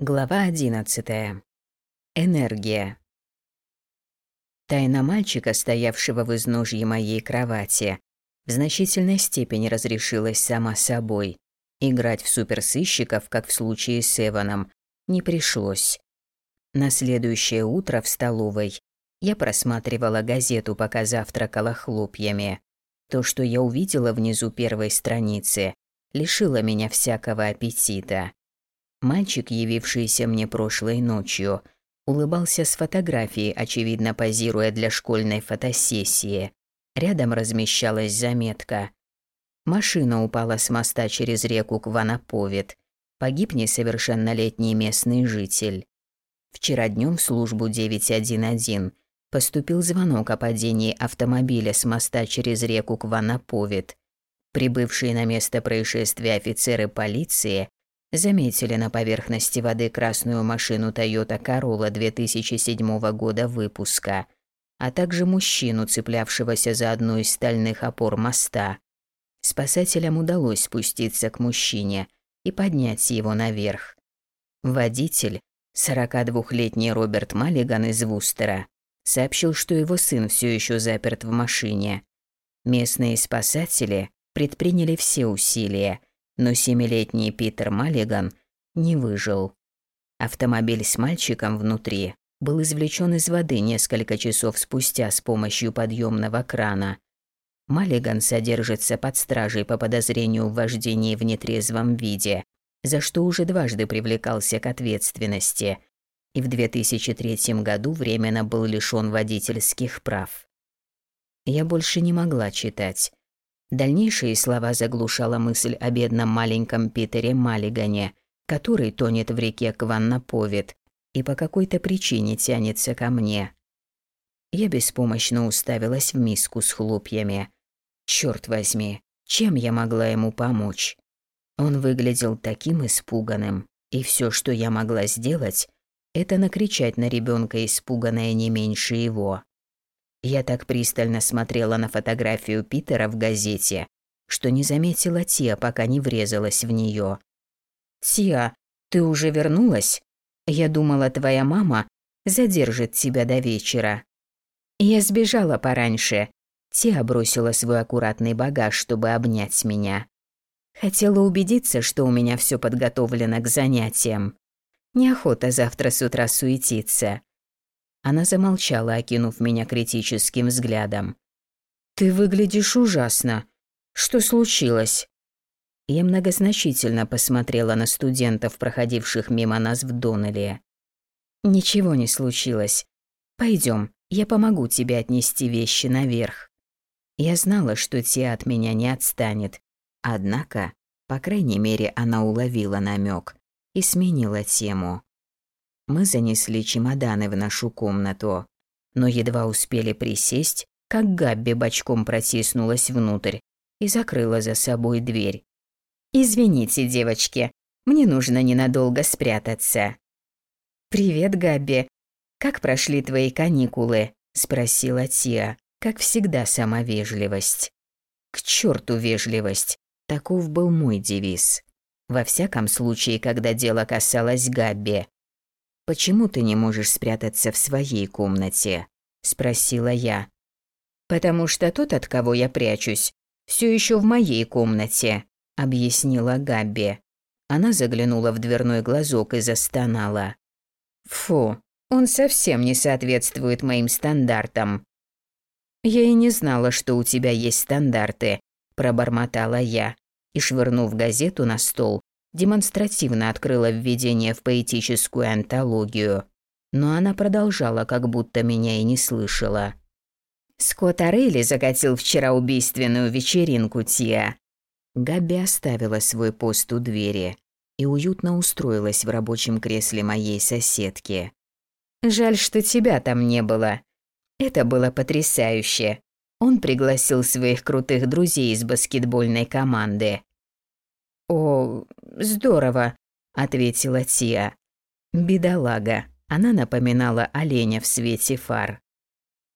Глава 11. Энергия. Тайна мальчика, стоявшего в изножье моей кровати, в значительной степени разрешилась сама собой. Играть в суперсыщиков, как в случае с Эваном, не пришлось. На следующее утро в столовой я просматривала газету, пока завтракала хлопьями. То, что я увидела внизу первой страницы, лишило меня всякого аппетита. Мальчик, явившийся мне прошлой ночью, улыбался с фотографией, очевидно позируя для школьной фотосессии. Рядом размещалась заметка. Машина упала с моста через реку Кванаповит. Погиб несовершеннолетний местный житель. Вчера днем в службу 911 поступил звонок о падении автомобиля с моста через реку Кванаповит. Прибывшие на место происшествия офицеры полиции заметили на поверхности воды красную машину Toyota Corolla 2007 года выпуска, а также мужчину, цеплявшегося за одну из стальных опор моста. Спасателям удалось спуститься к мужчине и поднять его наверх. Водитель, 42-летний Роберт Маллиган из Вустера, сообщил, что его сын все еще заперт в машине. Местные спасатели предприняли все усилия – но семилетний Питер Маллиган не выжил. Автомобиль с мальчиком внутри был извлечен из воды несколько часов спустя с помощью подъемного крана. Маллиган содержится под стражей по подозрению в вождении в нетрезвом виде, за что уже дважды привлекался к ответственности и в 2003 году временно был лишён водительских прав. Я больше не могла читать. Дальнейшие слова заглушала мысль о бедном маленьком Питере Маллигане, который тонет в реке Кваннаповит и по какой-то причине тянется ко мне. Я беспомощно уставилась в миску с хлопьями. Черт возьми, чем я могла ему помочь? Он выглядел таким испуганным, и все, что я могла сделать, это накричать на ребенка, испуганное не меньше его. Я так пристально смотрела на фотографию Питера в газете, что не заметила Тиа, пока не врезалась в нее. «Тиа, ты уже вернулась? Я думала, твоя мама задержит тебя до вечера». Я сбежала пораньше. Тиа бросила свой аккуратный багаж, чтобы обнять меня. Хотела убедиться, что у меня все подготовлено к занятиям. Неохота завтра с утра суетиться. Она замолчала, окинув меня критическим взглядом. «Ты выглядишь ужасно. Что случилось?» Я многозначительно посмотрела на студентов, проходивших мимо нас в Доннелле. «Ничего не случилось. Пойдем, я помогу тебе отнести вещи наверх». Я знала, что Тия от меня не отстанет. Однако, по крайней мере, она уловила намек и сменила тему. Мы занесли чемоданы в нашу комнату, но едва успели присесть, как Габби бочком протиснулась внутрь и закрыла за собой дверь. «Извините, девочки, мне нужно ненадолго спрятаться». «Привет, Габби. Как прошли твои каникулы?» – спросила Тия, как всегда сама вежливость. К черту вежливость, таков был мой девиз. Во всяком случае, когда дело касалось Габби. «Почему ты не можешь спрятаться в своей комнате?» – спросила я. «Потому что тот, от кого я прячусь, все еще в моей комнате», – объяснила Габби. Она заглянула в дверной глазок и застонала. «Фу, он совсем не соответствует моим стандартам». «Я и не знала, что у тебя есть стандарты», – пробормотала я и, швырнув газету на стол, демонстративно открыла введение в поэтическую антологию, но она продолжала, как будто меня и не слышала. Скотт Орелли закатил вчера убийственную вечеринку, Тия. Габи оставила свой пост у двери и уютно устроилась в рабочем кресле моей соседки. Жаль, что тебя там не было. Это было потрясающе. Он пригласил своих крутых друзей из баскетбольной команды. «О, здорово», — ответила Тия. «Бедолага». Она напоминала оленя в свете фар.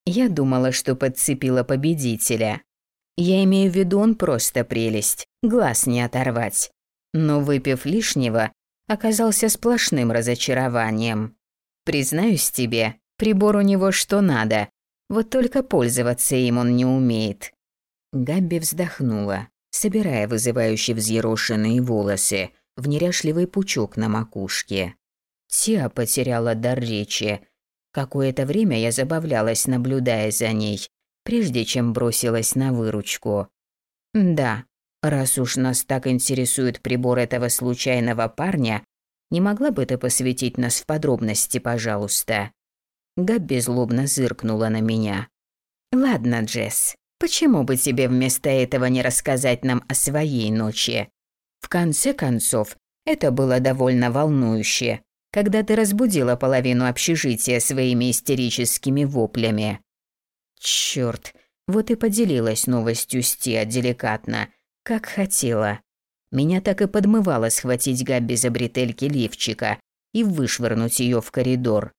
Я думала, что подцепила победителя. Я имею в виду, он просто прелесть, глаз не оторвать. Но выпив лишнего, оказался сплошным разочарованием. Признаюсь тебе, прибор у него что надо, вот только пользоваться им он не умеет. Габби вздохнула, собирая вызывающие взъерошенные волосы в неряшливый пучок на макушке. Тиа потеряла дар речи. Какое-то время я забавлялась, наблюдая за ней, прежде чем бросилась на выручку. Да, раз уж нас так интересует прибор этого случайного парня, не могла бы ты посвятить нас в подробности, пожалуйста?» Габби злобно зыркнула на меня. «Ладно, Джесс, почему бы тебе вместо этого не рассказать нам о своей ночи? В конце концов, это было довольно волнующе, когда ты разбудила половину общежития своими истерическими воплями. Чёрт, вот и поделилась новостью с Тиа деликатно, как хотела. Меня так и подмывало схватить Габби за бретельки лифчика и вышвырнуть ее в коридор.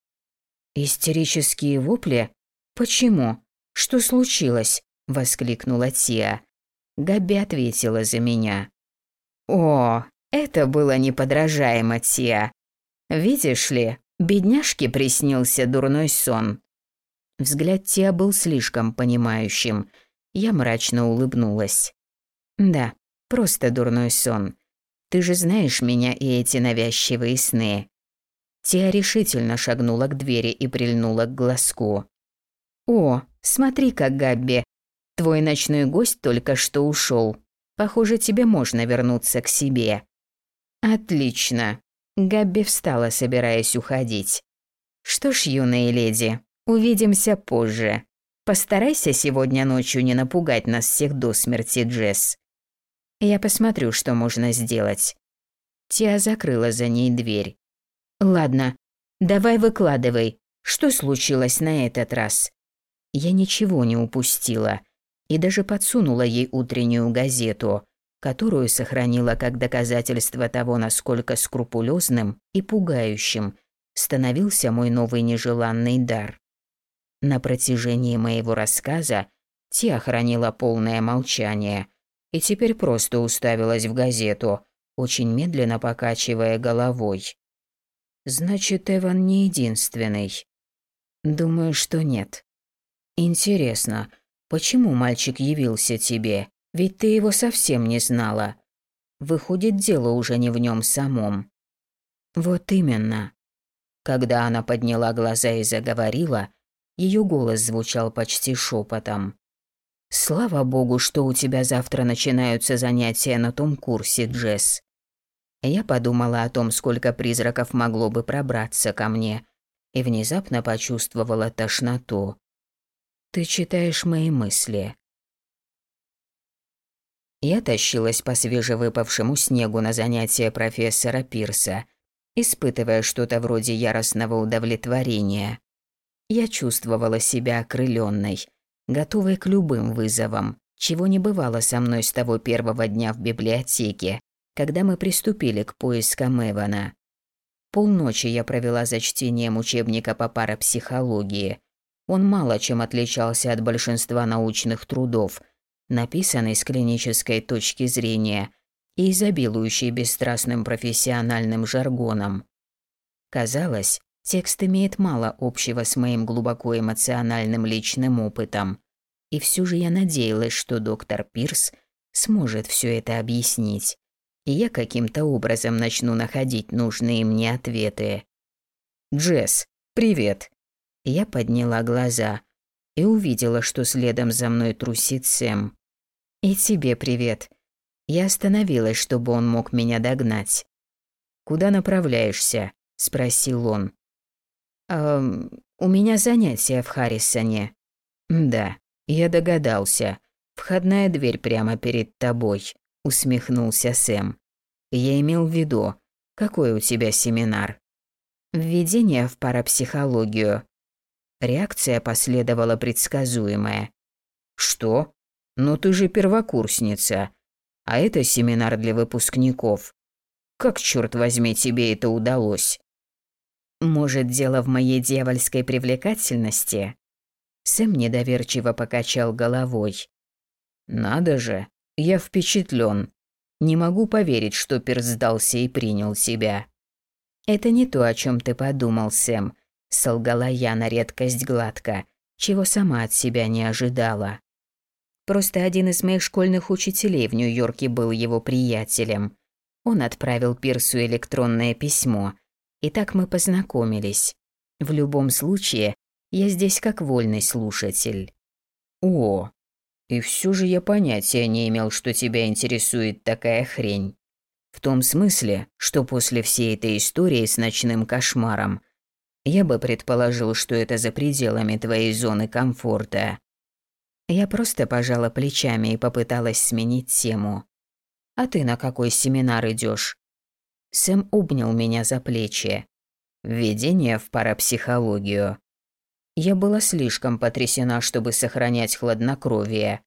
«Истерические вопли? Почему? Что случилось?» – воскликнула Тиа. Габи ответила за меня. «О, это было неподражаемо, Тиа. Видишь ли, бедняжке приснился дурной сон. Взгляд Тиа был слишком понимающим. Я мрачно улыбнулась. «Да, просто дурной сон. Ты же знаешь меня и эти навязчивые сны». Тиа решительно шагнула к двери и прильнула к глазку. «О, смотри как, Габби, твой ночной гость только что ушел. Похоже, тебе можно вернуться к себе». «Отлично». Габби встала, собираясь уходить. «Что ж, юные леди, Увидимся позже. Постарайся сегодня ночью не напугать нас всех до смерти, Джесс. Я посмотрю, что можно сделать. Тиа закрыла за ней дверь. Ладно, давай выкладывай. Что случилось на этот раз? Я ничего не упустила и даже подсунула ей утреннюю газету, которую сохранила как доказательство того, насколько скрупулезным и пугающим становился мой новый нежеланный дар. На протяжении моего рассказа Тиа хранила полное молчание и теперь просто уставилась в газету, очень медленно покачивая головой. «Значит, Эван не единственный?» «Думаю, что нет». «Интересно, почему мальчик явился тебе? Ведь ты его совсем не знала. Выходит, дело уже не в нем самом». «Вот именно». Когда она подняла глаза и заговорила, ее голос звучал почти шепотом. «Слава богу, что у тебя завтра начинаются занятия на том курсе, Джесс». Я подумала о том, сколько призраков могло бы пробраться ко мне, и внезапно почувствовала тошноту. «Ты читаешь мои мысли». Я тащилась по свежевыпавшему снегу на занятия профессора Пирса, испытывая что-то вроде яростного удовлетворения. Я чувствовала себя окрыленной, готовой к любым вызовам, чего не бывало со мной с того первого дня в библиотеке, когда мы приступили к поискам Эвана. Полночи я провела за чтением учебника по парапсихологии. Он мало чем отличался от большинства научных трудов, написанный с клинической точки зрения и изобилующий бесстрастным профессиональным жаргоном. Казалось, Текст имеет мало общего с моим глубоко эмоциональным личным опытом. И все же я надеялась, что доктор Пирс сможет все это объяснить. И я каким-то образом начну находить нужные мне ответы. «Джесс, привет!» Я подняла глаза и увидела, что следом за мной трусит Сэм. «И тебе привет!» Я остановилась, чтобы он мог меня догнать. «Куда направляешься?» – спросил он. «Эм, у меня занятие в Харрисоне». «Да, я догадался. Входная дверь прямо перед тобой», – усмехнулся Сэм. «Я имел в виду, какой у тебя семинар?» «Введение в парапсихологию». Реакция последовала предсказуемая. «Что? Ну ты же первокурсница. А это семинар для выпускников. Как, черт возьми, тебе это удалось?» Может, дело в моей дьявольской привлекательности? Сэм недоверчиво покачал головой. Надо же, я впечатлен. Не могу поверить, что Перс сдался и принял себя. «Это не то, о чем ты подумал, Сэм», – солгала я на редкость гладко, чего сама от себя не ожидала. Просто один из моих школьных учителей в Нью-Йорке был его приятелем. Он отправил Пирсу электронное письмо, и так мы познакомились. В любом случае, я здесь как вольный слушатель. О, и все же я понятия не имел, что тебя интересует такая хрень. В том смысле, что после всей этой истории с ночным кошмаром я бы предположил, что это за пределами твоей зоны комфорта. Я просто пожала плечами и попыталась сменить тему. А ты на какой семинар идешь? Сэм обнял меня за плечи. Введение в парапсихологию. Я была слишком потрясена, чтобы сохранять хладнокровие.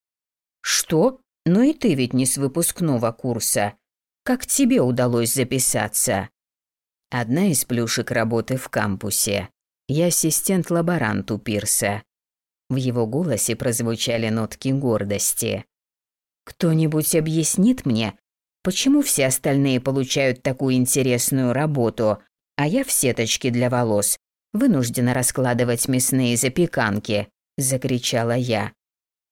Что? Ну и ты ведь не с выпускного курса. Как тебе удалось записаться? Одна из плюшек работы в кампусе. Я ассистент лаборанту Пирса. В его голосе прозвучали нотки гордости. Кто-нибудь объяснит мне, почему все остальные получают такую интересную работу, а я в сеточке для волос вынуждена раскладывать мясные запеканки, закричала я.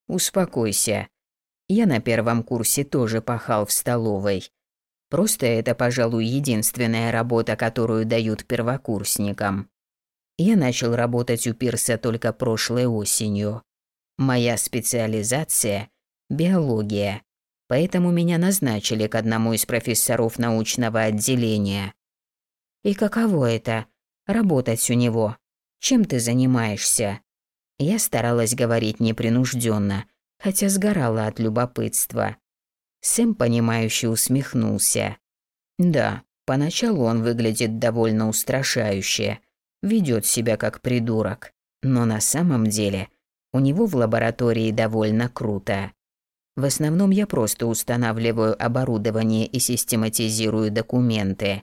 Успокойся. Я на первом курсе тоже пахал в столовой. Просто это, пожалуй, единственная работа, которую дают первокурсникам. Я начал работать у Пирса только прошлой осенью. Моя специализация – биология, поэтому меня назначили к одному из профессоров научного отделения. И каково это – работать у него? Чем ты занимаешься? Я старалась говорить непринужденно, хотя сгорала от любопытства. Сэм, понимающе усмехнулся. Да, поначалу он выглядит довольно устрашающе, ведет себя как придурок, но на самом деле у него в лаборатории довольно круто. В основном я просто устанавливаю оборудование и систематизирую документы.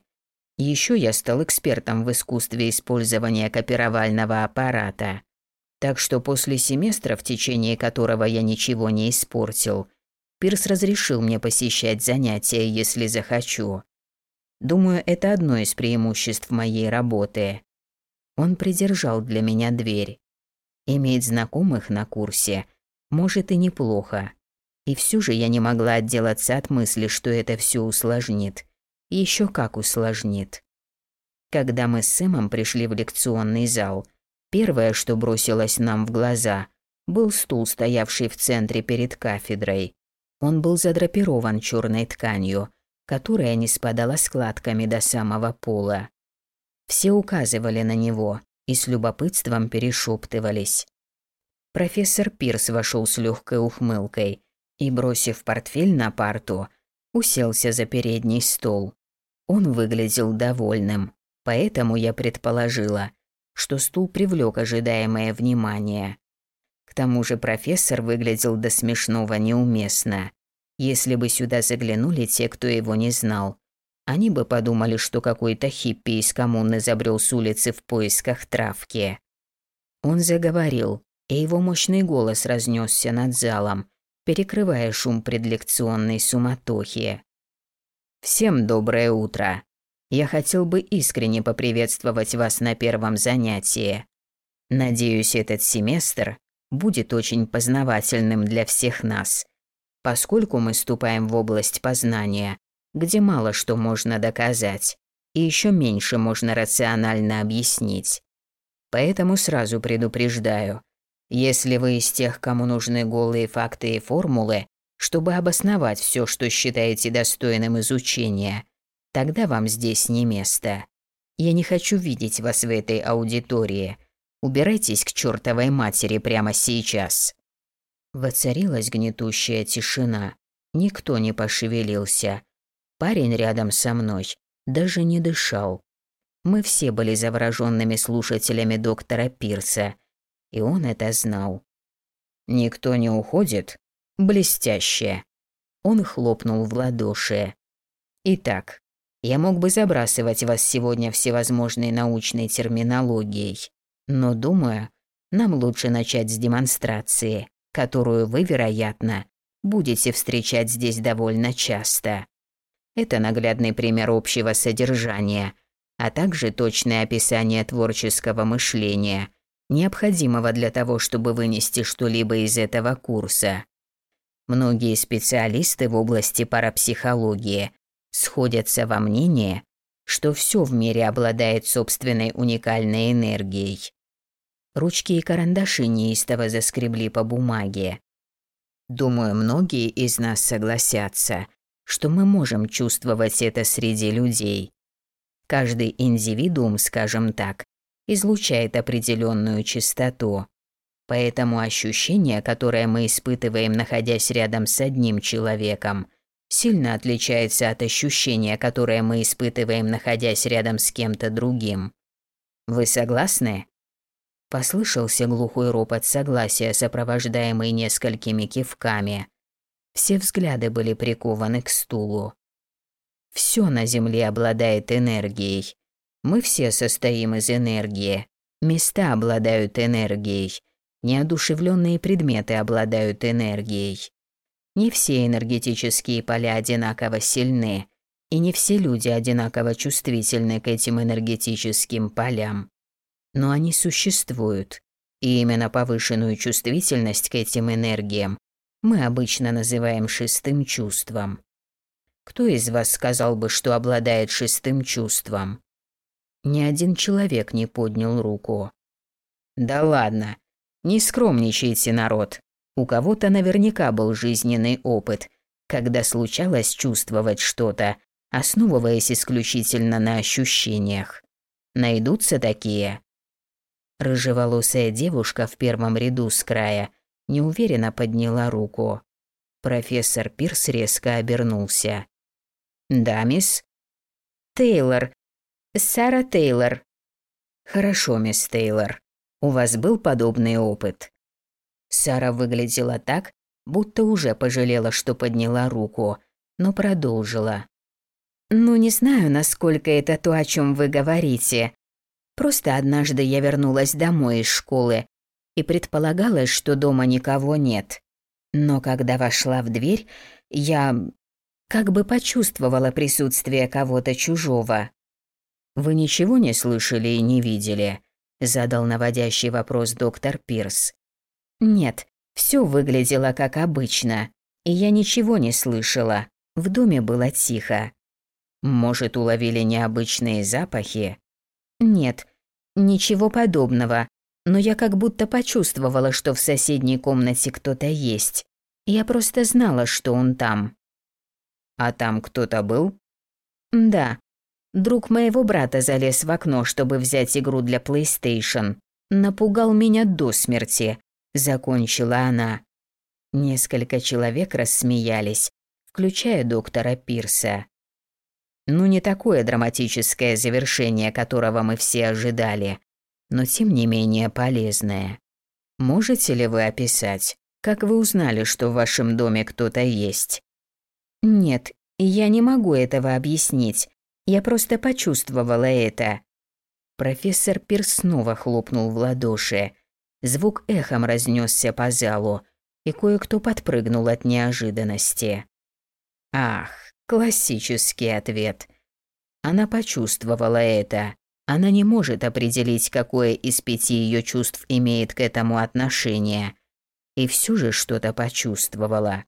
Еще я стал экспертом в искусстве использования копировального аппарата. Так что после семестра, в течение которого я ничего не испортил, Пирс разрешил мне посещать занятия, если захочу. Думаю, это одно из преимуществ моей работы. Он придержал для меня дверь. Иметь знакомых на курсе может и неплохо. И все же я не могла отделаться от мысли, что это все усложнит. Еще как усложнит. Когда мы с Сэмом пришли в лекционный зал, первое, что бросилось нам в глаза, был стул, стоявший в центре перед кафедрой. Он был задрапирован черной тканью, которая не спадала складками до самого пола. Все указывали на него и с любопытством перешептывались. Профессор Пирс вошел с легкой ухмылкой и, бросив портфель на парту, уселся за передний стол. Он выглядел довольным, поэтому я предположила, что стул привлек ожидаемое внимание. К тому же профессор выглядел до смешного неуместно. Если бы сюда заглянули те, кто его не знал, они бы подумали, что какой-то хиппи из коммуны забрел с улицы в поисках травки. Он заговорил, и его мощный голос разнесся над залом, перекрывая шум предлекционной суматохи. «Всем доброе утро. Я хотел бы искренне поприветствовать вас на первом занятии. Надеюсь, этот семестр будет очень познавательным для всех нас, поскольку мы ступаем в область познания, где мало что можно доказать, и еще меньше можно рационально объяснить. Поэтому сразу предупреждаю, если вы из тех, кому нужны голые факты и формулы, чтобы обосновать все, что считаете достойным изучения, тогда вам здесь не место. Я не хочу видеть вас в этой аудитории – Убирайтесь к чертовой матери прямо сейчас. Воцарилась гнетущая тишина. Никто не пошевелился. Парень рядом со мной даже не дышал. Мы все были завороженными слушателями доктора Пирса, и он это знал. Никто не уходит? Блестяще. Он хлопнул в ладоши. Итак, я мог бы забрасывать вас сегодня всевозможной научной терминологией, но думаю, нам лучше начать с демонстрации, которую вы, вероятно, будете встречать здесь довольно часто. Это наглядный пример общего содержания, а также точное описание творческого мышления, необходимого для того, чтобы вынести что-либо из этого курса. Многие специалисты в области парапсихологии сходятся во мнении, что все в мире обладает собственной уникальной энергией. Ручки и карандаши неистово заскребли по бумаге. Думаю, многие из нас согласятся, что мы можем чувствовать это среди людей. Каждый индивидуум, скажем так, излучает определенную частоту. Поэтому ощущение, которое мы испытываем, находясь рядом с одним человеком, сильно отличается от ощущения, которое мы испытываем, находясь рядом с кем-то другим. Вы согласны? Послышался глухой ропот согласия, сопровождаемый несколькими кивками. Все взгляды были прикованы к стулу. Все на Земле обладает энергией. Мы все состоим из энергии. Места обладают энергией. Неодушевленные предметы обладают энергией. Не все энергетические поля одинаково сильны, и не все люди одинаково чувствительны к этим энергетическим полям но они существуют. И именно повышенную чувствительность к этим энергиям мы обычно называем шестым чувством. Кто из вас сказал бы, что обладает шестым чувством? Ни один человек не поднял руку. Да ладно, не скромничайте, народ. У кого-то наверняка был жизненный опыт, когда случалось чувствовать что-то, основываясь исключительно на ощущениях. Найдутся такие. Рыжеволосая девушка в первом ряду с края неуверенно подняла руку. Профессор Пирс резко обернулся. «Да, мисс?» «Тейлор. Сара Тейлор». «Хорошо, мисс Тейлор. У вас был подобный опыт?» Сара выглядела так, будто уже пожалела, что подняла руку, но продолжила. «Ну, не знаю, насколько это то, о чем вы говорите. Просто однажды я вернулась домой из школы и предполагалось, что дома никого нет. Но когда вошла в дверь, я как бы почувствовала присутствие кого-то чужого. «Вы ничего не слышали и не видели?» – задал наводящий вопрос доктор Пирс. «Нет, все выглядело как обычно, и я ничего не слышала. В доме было тихо. Может, уловили необычные запахи?» «Нет, ничего подобного, но я как будто почувствовала, что в соседней комнате кто-то есть. Я просто знала, что он там». «А там кто-то был?» «Да. Друг моего брата залез в окно, чтобы взять игру для PlayStation. Напугал меня до смерти», – закончила она. Несколько человек рассмеялись, включая доктора Пирса. Ну, не такое драматическое завершение, которого мы все ожидали, но тем не менее полезное. Можете ли вы описать, как вы узнали, что в вашем доме кто-то есть? Нет, я не могу этого объяснить. Я просто почувствовала это. Профессор Пирс снова хлопнул в ладоши. Звук эхом разнесся по залу, и кое-кто подпрыгнул от неожиданности. Ах, Классический ответ. Она почувствовала это. Она не может определить, какое из пяти ее чувств имеет к этому отношение. И все же что-то почувствовала.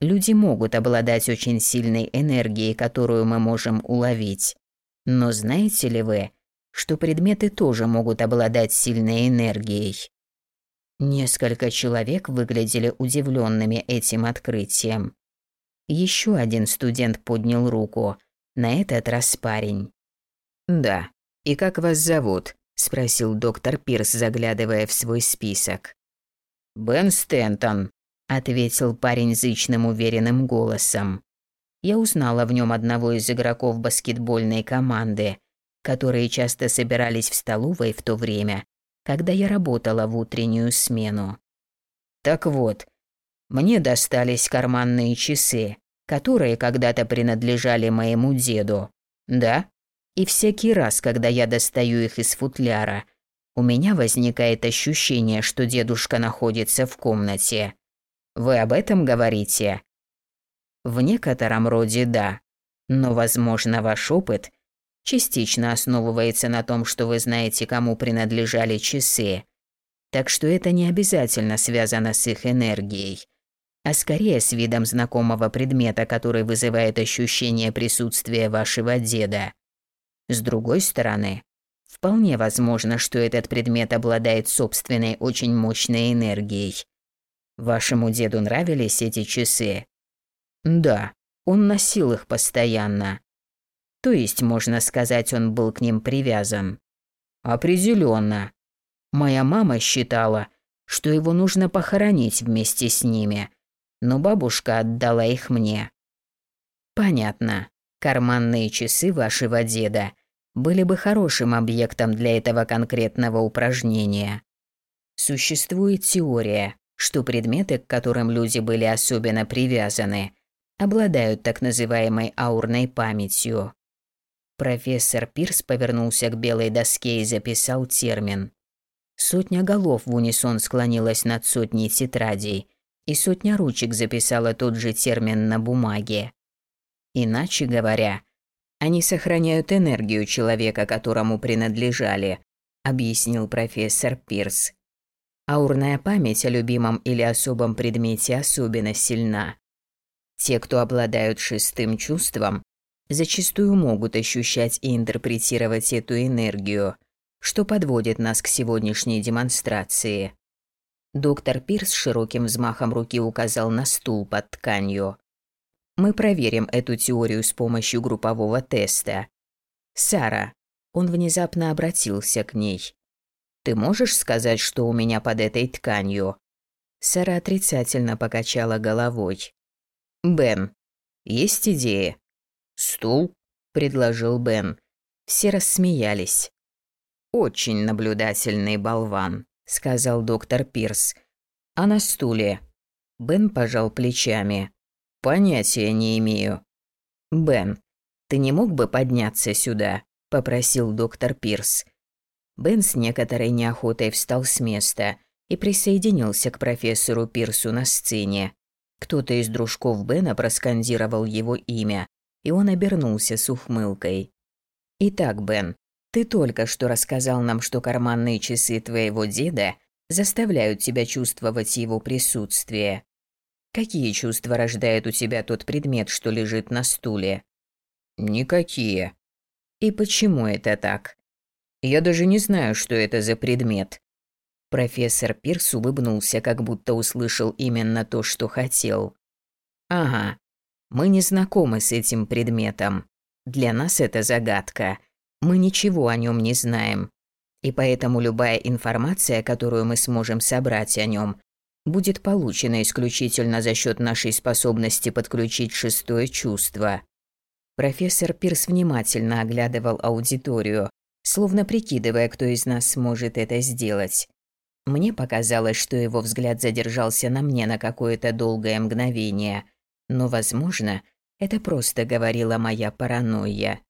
Люди могут обладать очень сильной энергией, которую мы можем уловить. Но знаете ли вы, что предметы тоже могут обладать сильной энергией? Несколько человек выглядели удивленными этим открытием. Еще один студент поднял руку. На этот раз парень. «Да. И как вас зовут?» – спросил доктор Пирс, заглядывая в свой список. «Бен Стентон», – ответил парень зычным уверенным голосом. Я узнала в нем одного из игроков баскетбольной команды, которые часто собирались в столовой в то время, когда я работала в утреннюю смену. Так вот, мне достались карманные часы, которые когда-то принадлежали моему деду. Да? И всякий раз, когда я достаю их из футляра, у меня возникает ощущение, что дедушка находится в комнате. Вы об этом говорите? В некотором роде да. Но, возможно, ваш опыт частично основывается на том, что вы знаете, кому принадлежали часы. Так что это не обязательно связано с их энергией, а скорее с видом знакомого предмета, который вызывает ощущение присутствия вашего деда. С другой стороны, вполне возможно, что этот предмет обладает собственной очень мощной энергией. Вашему деду нравились эти часы? Да, он носил их постоянно. То есть, можно сказать, он был к ним привязан. Определенно. Моя мама считала, что его нужно похоронить вместе с ними, но бабушка отдала их мне. Понятно. Карманные часы вашего деда были бы хорошим объектом для этого конкретного упражнения. Существует теория, что предметы, к которым люди были особенно привязаны, обладают так называемой аурной памятью. Профессор Пирс повернулся к белой доске и записал термин. Сотня голов в унисон склонилась над сотней тетрадей, и сотня ручек записала тот же термин на бумаге. Иначе говоря, они сохраняют энергию человека, которому принадлежали, объяснил профессор Пирс. Аурная память о любимом или особом предмете особенно сильна. Те, кто обладают шестым чувством, зачастую могут ощущать и интерпретировать эту энергию, что подводит нас к сегодняшней демонстрации. Доктор Пирс широким взмахом руки указал на стул под тканью. Мы проверим эту теорию с помощью группового теста. Сара, он внезапно обратился к ней. Ты можешь сказать, что у меня под этой тканью? Сара отрицательно покачала головой. Бен, есть идеи? «Стул?» – предложил Бен. Все рассмеялись. «Очень наблюдательный болван», – сказал доктор Пирс. «А на стуле?» Бен пожал плечами. «Понятия не имею». «Бен, ты не мог бы подняться сюда?» – попросил доктор Пирс. Бен с некоторой неохотой встал с места и присоединился к профессору Пирсу на сцене. Кто-то из дружков Бена проскандировал его имя, и он обернулся с ухмылкой. «Итак, Бен, ты только что рассказал нам, что карманные часы твоего деда заставляют тебя чувствовать его присутствие. Какие чувства рождает у тебя тот предмет, что лежит на стуле?» «Никакие». «И почему это так?» «Я даже не знаю, что это за предмет». Профессор Пирс улыбнулся, как будто услышал именно то, что хотел. «Ага, мы не знакомы с этим предметом. Для нас это загадка. Мы ничего о нем не знаем. И поэтому любая информация, которую мы сможем собрать о нем, будет получена исключительно за счет нашей способности подключить шестое чувство. Профессор Пирс внимательно оглядывал аудиторию, словно прикидывая, кто из нас сможет это сделать. Мне показалось, что его взгляд задержался на мне на какое-то долгое мгновение – но, возможно, это просто говорила моя паранойя.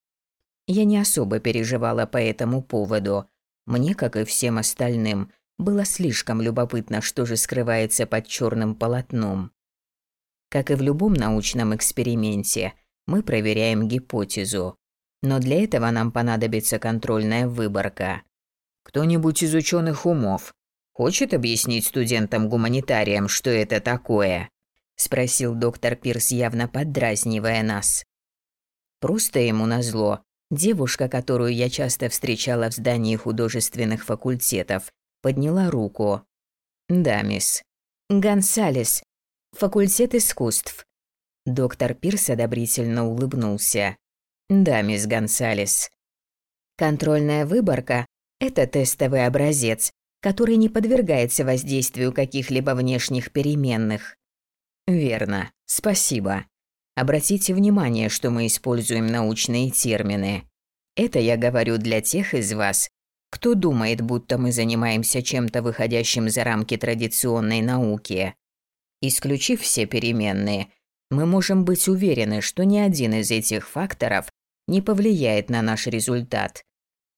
Я не особо переживала по этому поводу. Мне, как и всем остальным, было слишком любопытно, что же скрывается под черным полотном. Как и в любом научном эксперименте, мы проверяем гипотезу. Но для этого нам понадобится контрольная выборка. Кто-нибудь из ученых умов хочет объяснить студентам-гуманитариям, что это такое? Спросил доктор Пирс, явно поддразнивая нас. Просто ему назло. Девушка, которую я часто встречала в здании художественных факультетов, подняла руку. Да, мисс. Гонсалес. Факультет искусств. Доктор Пирс одобрительно улыбнулся. Да, мисс Гонсалес. Контрольная выборка это тестовый образец, который не подвергается воздействию каких-либо внешних переменных. Верно. Спасибо. Обратите внимание, что мы используем научные термины. Это я говорю для тех из вас, кто думает, будто мы занимаемся чем-то выходящим за рамки традиционной науки. Исключив все переменные, мы можем быть уверены, что ни один из этих факторов не повлияет на наш результат.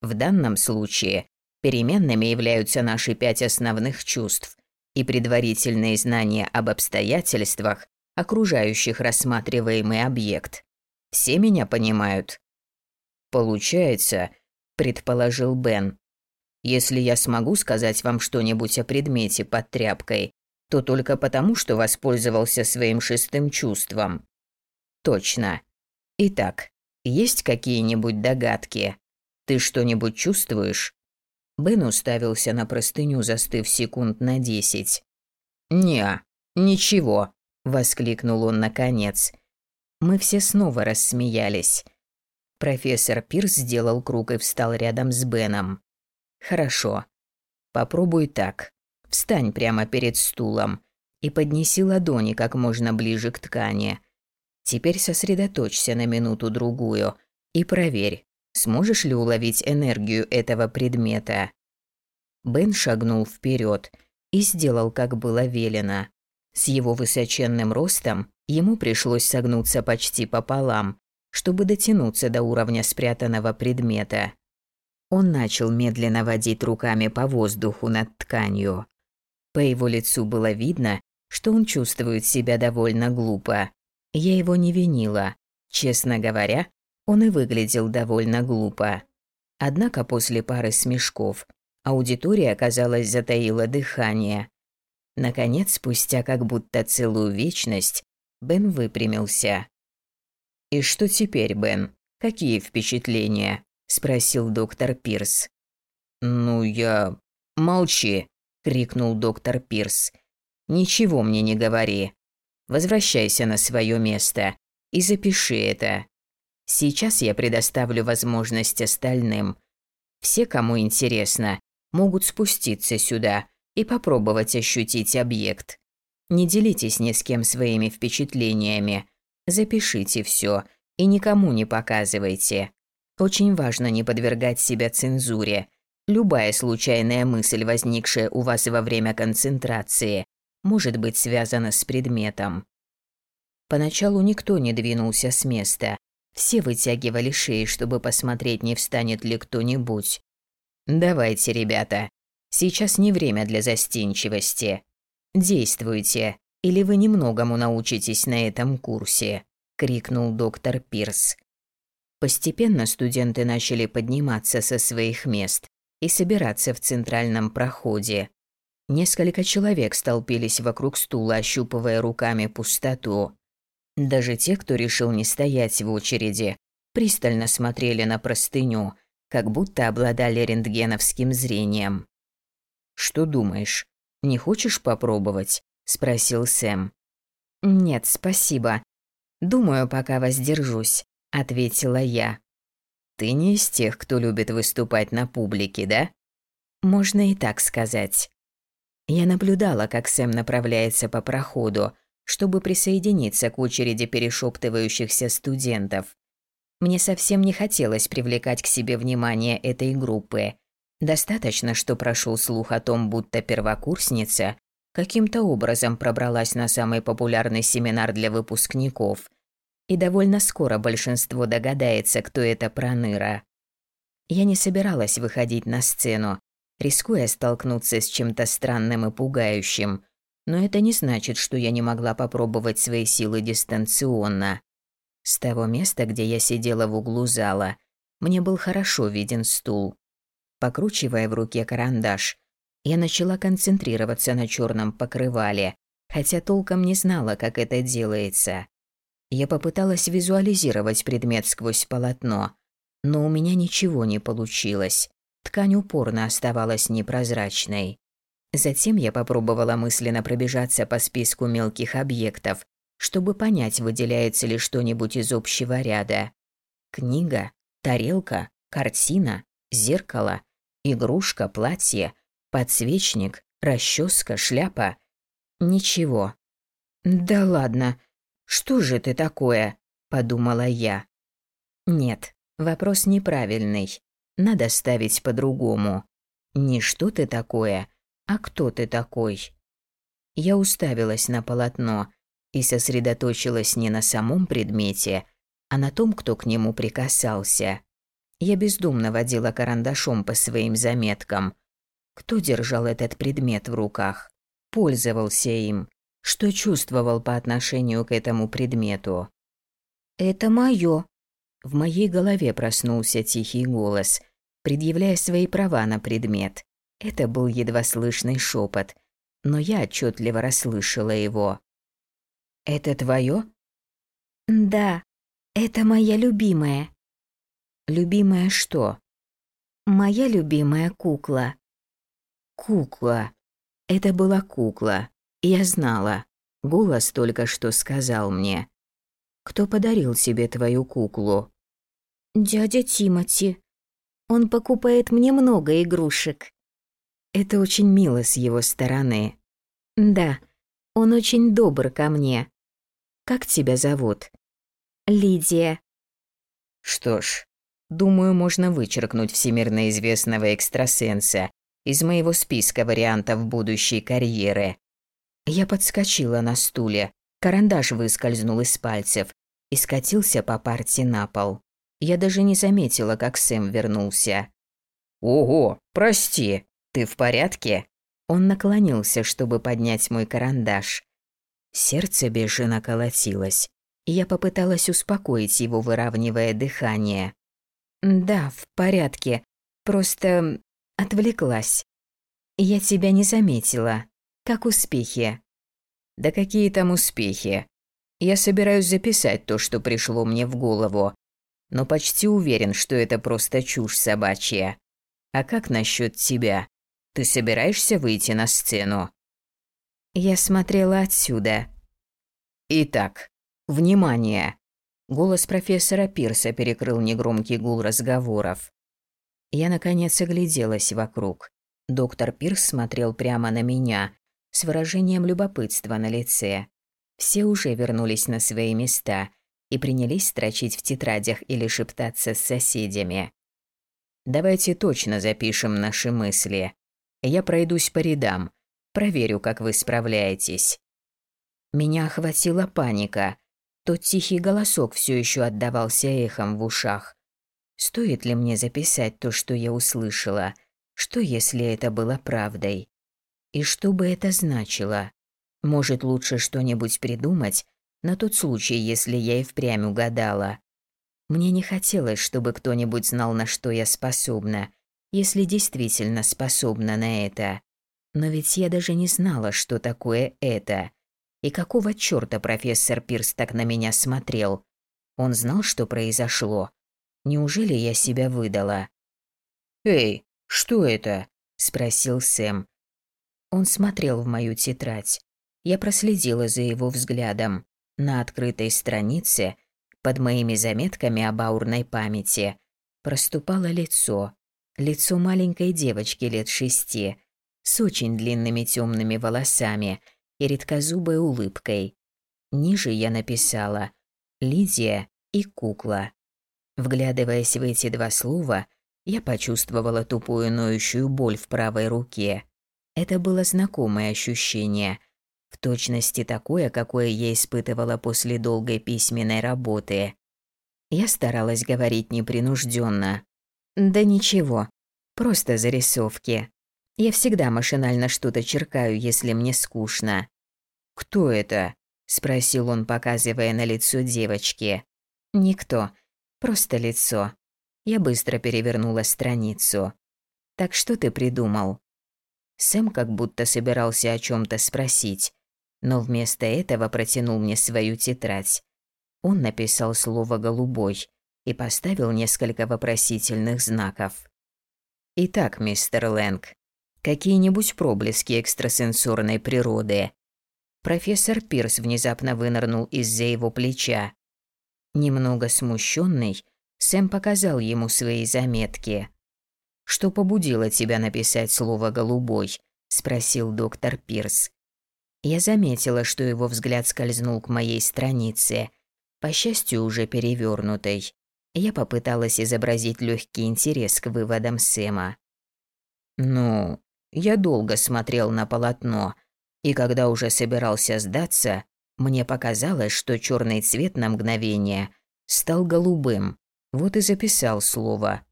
В данном случае переменными являются наши пять основных чувств, и предварительные знания об обстоятельствах, окружающих рассматриваемый объект. Все меня понимают? «Получается», – предположил Бен. «Если я смогу сказать вам что-нибудь о предмете под тряпкой, то только потому, что воспользовался своим шестым чувством». «Точно. Итак, есть какие-нибудь догадки? Ты что-нибудь чувствуешь?» Бен уставился на простыню, застыв секунд на десять. «Не, ничего», – воскликнул он наконец. Мы все снова рассмеялись. Профессор Пирс сделал круг и встал рядом с Беном. «Хорошо. Попробуй так. Встань прямо перед стулом и поднеси ладони как можно ближе к ткани. Теперь сосредоточься на минуту-другую и проверь, сможешь ли уловить энергию этого предмета». Бен шагнул вперед и сделал, как было велено. С его высоченным ростом ему пришлось согнуться почти пополам, чтобы дотянуться до уровня спрятанного предмета. Он начал медленно водить руками по воздуху над тканью. По его лицу было видно, что он чувствует себя довольно глупо. Я его не винила. Честно говоря, он и выглядел довольно глупо. Однако после пары смешков аудитория, казалось, затаила дыхание. Наконец, спустя как будто целую вечность, Бен выпрямился. «И что теперь, Бен? Какие впечатления?» – спросил доктор Пирс. «Ну, я...» «Молчи!» – крикнул доктор Пирс. «Ничего мне не говори. Возвращайся на свое место и запиши это. Сейчас я предоставлю возможность остальным. Все, кому интересно, могут спуститься сюда и попробовать ощутить объект. Не делитесь ни с кем своими впечатлениями. Запишите все и никому не показывайте. Очень важно не подвергать себя цензуре. Любая случайная мысль, возникшая у вас во время концентрации, может быть связана с предметом. Поначалу никто не двинулся с места. Все вытягивали шеи, чтобы посмотреть, не встанет ли кто-нибудь. «Давайте, ребята, Сейчас не время для застенчивости. Действуйте, или вы немногому научитесь на этом курсе», – крикнул доктор Пирс. Постепенно студенты начали подниматься со своих мест и собираться в центральном проходе. Несколько человек столпились вокруг стула, ощупывая руками пустоту. Даже те, кто решил не стоять в очереди, пристально смотрели на простыню, как будто обладали рентгеновским зрением. «Что думаешь? Не хочешь попробовать?» – спросил Сэм. «Нет, спасибо. Думаю, пока воздержусь», – ответила я. «Ты не из тех, кто любит выступать на публике, да?» «Можно и так сказать». Я наблюдала, как Сэм направляется по проходу, чтобы присоединиться к очереди перешептывающихся студентов. Мне совсем не хотелось привлекать к себе внимание этой группы, Достаточно, что прошел слух о том, будто первокурсница каким-то образом пробралась на самый популярный семинар для выпускников. И довольно скоро большинство догадается, кто это проныра. Я не собиралась выходить на сцену, рискуя столкнуться с чем-то странным и пугающим, но это не значит, что я не могла попробовать свои силы дистанционно. С того места, где я сидела в углу зала, мне был хорошо виден стул покручивая в руке карандаш. Я начала концентрироваться на черном покрывале, хотя толком не знала, как это делается. Я попыталась визуализировать предмет сквозь полотно, но у меня ничего не получилось. Ткань упорно оставалась непрозрачной. Затем я попробовала мысленно пробежаться по списку мелких объектов, чтобы понять, выделяется ли что-нибудь из общего ряда. Книга, тарелка, картина, зеркало Игрушка, платье, подсвечник, расческа, шляпа. Ничего. Да ладно. Что же ты такое? подумала я. Нет, вопрос неправильный. Надо ставить по-другому. Не что ты такое, а кто ты такой. Я уставилась на полотно и сосредоточилась не на самом предмете, а на том, кто к нему прикасался. Я бездумно водила карандашом по своим заметкам. Кто держал этот предмет в руках? Пользовался им? Что чувствовал по отношению к этому предмету? «Это моё», В моей голове проснулся тихий голос, предъявляя свои права на предмет. Это был едва слышный шепот, но я отчетливо расслышала его. «Это твое? «Да, это моя любимая». «Любимая что?» «Моя любимая кукла». «Кукла. Это была кукла. Я знала. Голос только что сказал мне. Кто подарил себе твою куклу?» «Дядя Тимати. Он покупает мне много игрушек». Это очень мило с его стороны. Да, он очень добр ко мне. Как тебя зовут? Лидия. Что ж, думаю, можно вычеркнуть всемирно известного экстрасенса из моего списка вариантов будущей карьеры. Я подскочила на стуле, карандаш выскользнул из пальцев и скатился по парте на пол. Я даже не заметила, как Сэм вернулся. «Ого, прости!» «Ты в порядке?» Он наклонился, чтобы поднять мой карандаш. Сердце бешено колотилось. Я попыталась успокоить его, выравнивая дыхание. «Да, в порядке. Просто отвлеклась. Я тебя не заметила. Как успехи?» «Да какие там успехи? Я собираюсь записать то, что пришло мне в голову, но почти уверен, что это просто чушь собачья. А как насчет тебя? Ты собираешься выйти на сцену?» Я смотрела отсюда. «Итак, внимание!» Голос профессора Пирса перекрыл негромкий гул разговоров. Я, наконец, огляделась вокруг. Доктор Пирс смотрел прямо на меня, с выражением любопытства на лице. Все уже вернулись на свои места и принялись строчить в тетрадях или шептаться с соседями. «Давайте точно запишем наши мысли. Я пройдусь по рядам, проверю, как вы справляетесь. Меня охватила паника. Тот тихий голосок все еще отдавался эхом в ушах. Стоит ли мне записать то, что я услышала? Что, если это было правдой? И что бы это значило? Может, лучше что-нибудь придумать на тот случай, если я и впрямь угадала. Мне не хотелось, чтобы кто-нибудь знал, на что я способна, если действительно способна на это. Но ведь я даже не знала, что такое это. И какого чёрта профессор Пирс так на меня смотрел? Он знал, что произошло. Неужели я себя выдала? «Эй, что это?» – спросил Сэм. Он смотрел в мою тетрадь. Я проследила за его взглядом. На открытой странице, под моими заметками об аурной памяти, проступало лицо. Лицо маленькой девочки лет шести, с очень длинными темными волосами и редкозубой улыбкой. Ниже я написала «Лидия и кукла». Вглядываясь в эти два слова, я почувствовала тупую ноющую боль в правой руке. Это было знакомое ощущение, в точности такое, какое я испытывала после долгой письменной работы. Я старалась говорить непринужденно, да ничего, просто зарисовки. Я всегда машинально что-то черкаю, если мне скучно. Кто это? спросил он, показывая на лицо девочки. Никто, просто лицо. Я быстро перевернула страницу. Так что ты придумал? Сэм как будто собирался о чем то спросить, но вместо этого протянул мне свою тетрадь. Он написал слово «голубой», и поставил несколько вопросительных знаков. «Итак, мистер Лэнг, какие-нибудь проблески экстрасенсорной природы?» Профессор Пирс внезапно вынырнул из-за его плеча. Немного смущенный, Сэм показал ему свои заметки. «Что побудило тебя написать слово «голубой»?» – спросил доктор Пирс. Я заметила, что его взгляд скользнул к моей странице, по счастью, уже перевернутой. Я попыталась изобразить легкий интерес к выводам Сэма. «Ну, я долго смотрел на полотно, и когда уже собирался сдаться, мне показалось, что черный цвет на мгновение стал голубым. Вот и записал слово.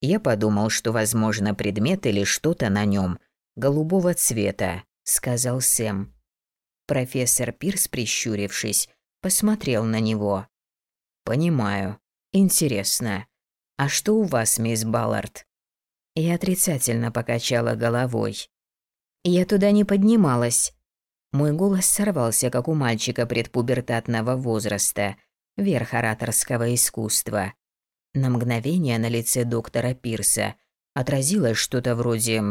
Я подумал, что, возможно, предмет или что-то на нем голубого цвета», — сказал Сэм. Профессор Пирс, прищурившись, посмотрел на него. «Понимаю. Интересно, а что у вас, мисс Баллард? Я отрицательно покачала головой. Я туда не поднималась. Мой голос сорвался, как у мальчика предпубертатного возраста, верх ораторского искусства. На мгновение на лице доктора Пирса отразилось что-то вроде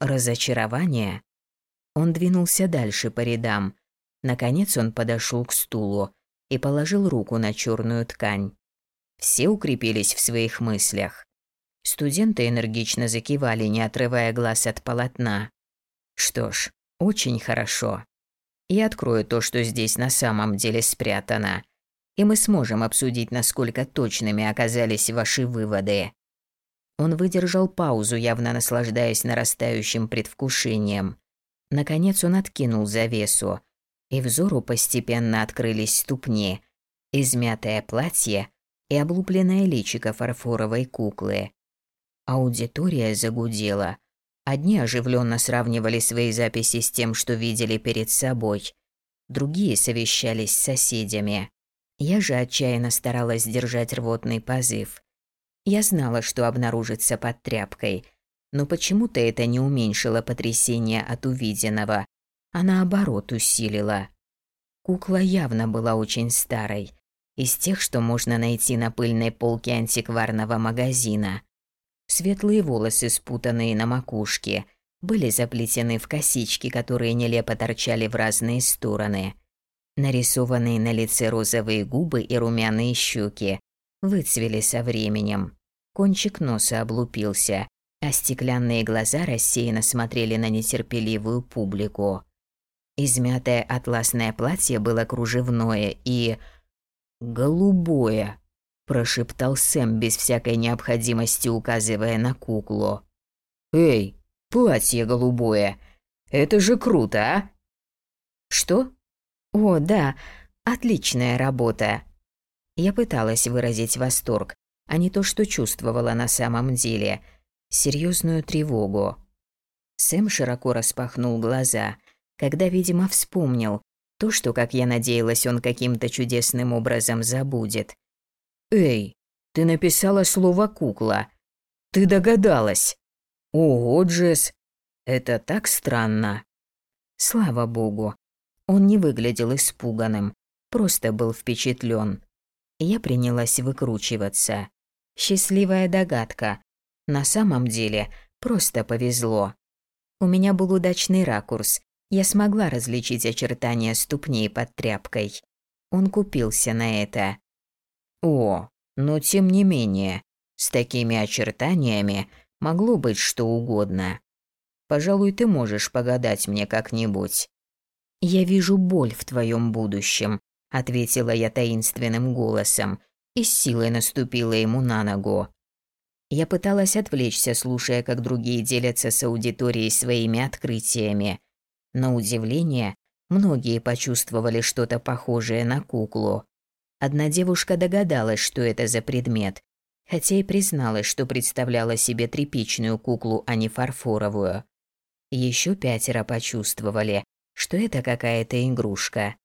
разочарования. Он двинулся дальше по рядам. Наконец он подошел к стулу и положил руку на черную ткань. Все укрепились в своих мыслях. Студенты энергично закивали, не отрывая глаз от полотна. Что ж, очень хорошо. Я открою то, что здесь на самом деле спрятано, и мы сможем обсудить, насколько точными оказались ваши выводы. Он выдержал паузу, явно наслаждаясь нарастающим предвкушением. Наконец он откинул завесу, и взору постепенно открылись ступни, измятое платье и облупленное личико фарфоровой куклы. Аудитория загудела. Одни оживленно сравнивали свои записи с тем, что видели перед собой. Другие совещались с соседями. Я же отчаянно старалась сдержать рвотный позыв. Я знала, что обнаружится под тряпкой, но почему-то это не уменьшило потрясение от увиденного, а наоборот усилило. Кукла явно была очень старой, из тех, что можно найти на пыльной полке антикварного магазина. Светлые волосы, спутанные на макушке, были заплетены в косички, которые нелепо торчали в разные стороны. Нарисованные на лице розовые губы и румяные щеки выцвели со временем. Кончик носа облупился, а стеклянные глаза рассеянно смотрели на нетерпеливую публику. Измятое атласное платье было кружевное и... голубое прошептал Сэм без всякой необходимости, указывая на куклу. «Эй, платье голубое! Это же круто, а?» «Что? О, да, отличная работа!» Я пыталась выразить восторг, а не то, что чувствовала на самом деле, серьезную тревогу. Сэм широко распахнул глаза, когда, видимо, вспомнил то, что, как я надеялась, он каким-то чудесным образом забудет. «Эй, ты написала слово «кукла». Ты догадалась. Ого, Джесс, это так странно». Слава богу, он не выглядел испуганным, просто был впечатлен. Я принялась выкручиваться. Счастливая догадка. На самом деле, просто повезло. У меня был удачный ракурс. Я смогла различить очертания ступней под тряпкой. Он купился на это. О, но тем не менее, с такими очертаниями могло быть что угодно. Пожалуй, ты можешь погадать мне как-нибудь. Я вижу боль в твоем будущем, ответила я таинственным голосом и с силой наступила ему на ногу. Я пыталась отвлечься, слушая, как другие делятся с аудиторией своими открытиями. На удивление, многие почувствовали что-то похожее на куклу. Одна девушка догадалась, что это за предмет, хотя и призналась, что представляла себе тряпичную куклу, а не фарфоровую. Еще пятеро почувствовали, что это какая-то игрушка.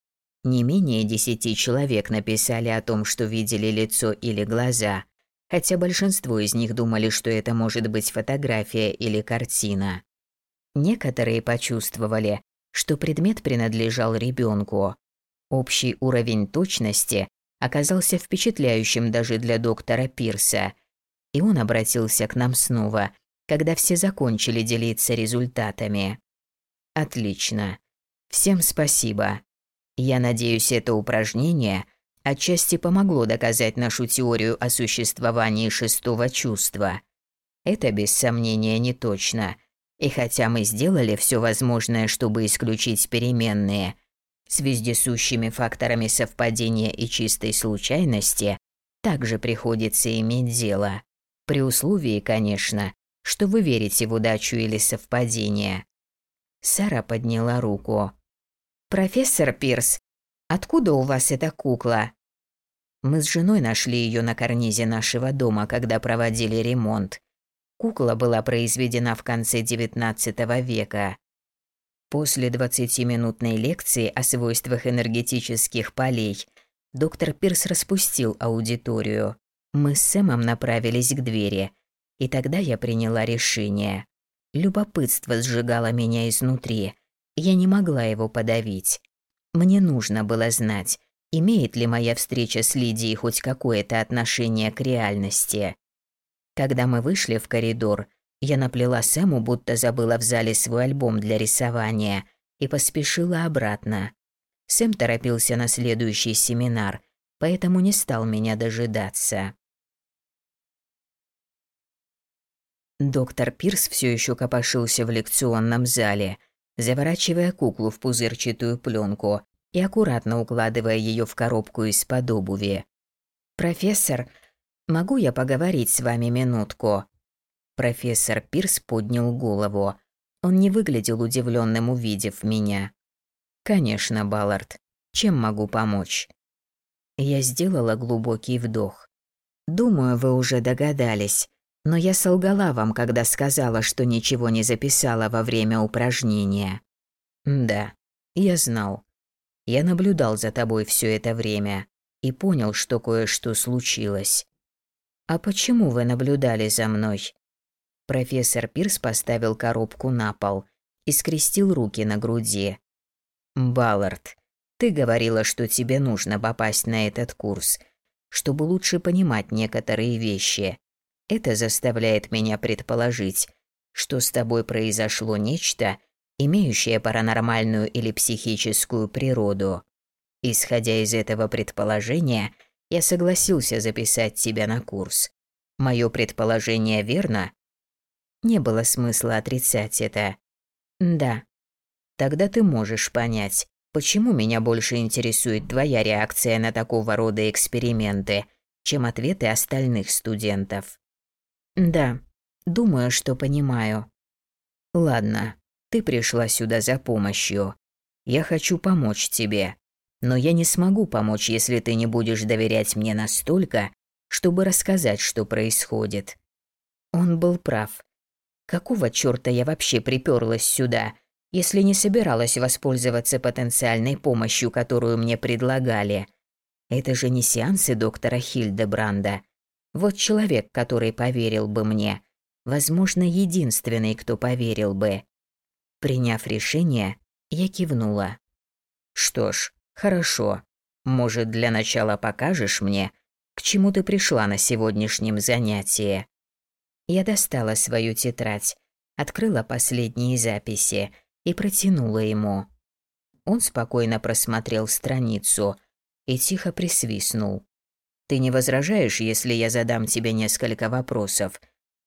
Не менее десяти человек написали о том, что видели лицо или глаза, хотя большинство из них думали, что это может быть фотография или картина. Некоторые почувствовали, что предмет принадлежал ребенку. Общий уровень точности оказался впечатляющим даже для доктора Пирса, и он обратился к нам снова, когда все закончили делиться результатами. Отлично. Всем спасибо. Я надеюсь, это упражнение отчасти помогло доказать нашу теорию о существовании шестого чувства. Это без сомнения не точно. И хотя мы сделали все возможное, чтобы исключить переменные – с вездесущими факторами совпадения и чистой случайности также приходится иметь дело. При условии, конечно, что вы верите в удачу или совпадение. Сара подняла руку. «Профессор Пирс, откуда у вас эта кукла?» Мы с женой нашли ее на карнизе нашего дома, когда проводили ремонт. Кукла была произведена в конце XIX века. После 20-минутной лекции о свойствах энергетических полей доктор Пирс распустил аудиторию. Мы с Сэмом направились к двери, и тогда я приняла решение. Любопытство сжигало меня изнутри. Я не могла его подавить. Мне нужно было знать, имеет ли моя встреча с Лидией хоть какое-то отношение к реальности. Когда мы вышли в коридор, я наплела Сэму, будто забыла в зале свой альбом для рисования, и поспешила обратно. Сэм торопился на следующий семинар, поэтому не стал меня дожидаться. Доктор Пирс все еще копошился в лекционном зале, заворачивая куклу в пузырчатую пленку и аккуратно укладывая ее в коробку из-под обуви. «Профессор, могу я поговорить с вами минутку?» Профессор Пирс поднял голову. Он не выглядел удивленным, увидев меня. «Конечно, Баллард. Чем могу помочь?» Я сделала глубокий вдох. «Думаю, вы уже догадались, но я солгала вам, когда сказала, что ничего не записала во время упражнения». «Да, я знал. Я наблюдал за тобой все это время и понял, что кое-что случилось». «А почему вы наблюдали за мной?» Профессор Пирс поставил коробку на пол и скрестил руки на груди. «Баллард, ты говорила, что тебе нужно попасть на этот курс, чтобы лучше понимать некоторые вещи. Это заставляет меня предположить, что с тобой произошло нечто, имеющее паранормальную или психическую природу. Исходя из этого предположения, я согласился записать тебя на курс. Мое предположение верно?» Не было смысла отрицать это. Да. Тогда ты можешь понять, почему меня больше интересует твоя реакция на такого рода эксперименты, чем ответы остальных студентов. Да, думаю, что понимаю. Ладно, ты пришла сюда за помощью. Я хочу помочь тебе. Но я не смогу помочь, если ты не будешь доверять мне настолько, чтобы рассказать, что происходит. Он был прав. Какого чёрта я вообще приперлась сюда, если не собиралась воспользоваться потенциальной помощью, которую мне предлагали? Это же не сеансы доктора Хильдебранда. Вот человек, который поверил бы мне. Возможно, единственный, кто поверил бы. Приняв решение, я кивнула. Что ж, хорошо. Может, для начала покажешь мне, к чему ты пришла на сегодняшнем занятии? Я достала свою тетрадь, открыла последние записи и протянула ему. Он спокойно просмотрел страницу и тихо присвистнул. «Ты не возражаешь, если я задам тебе несколько вопросов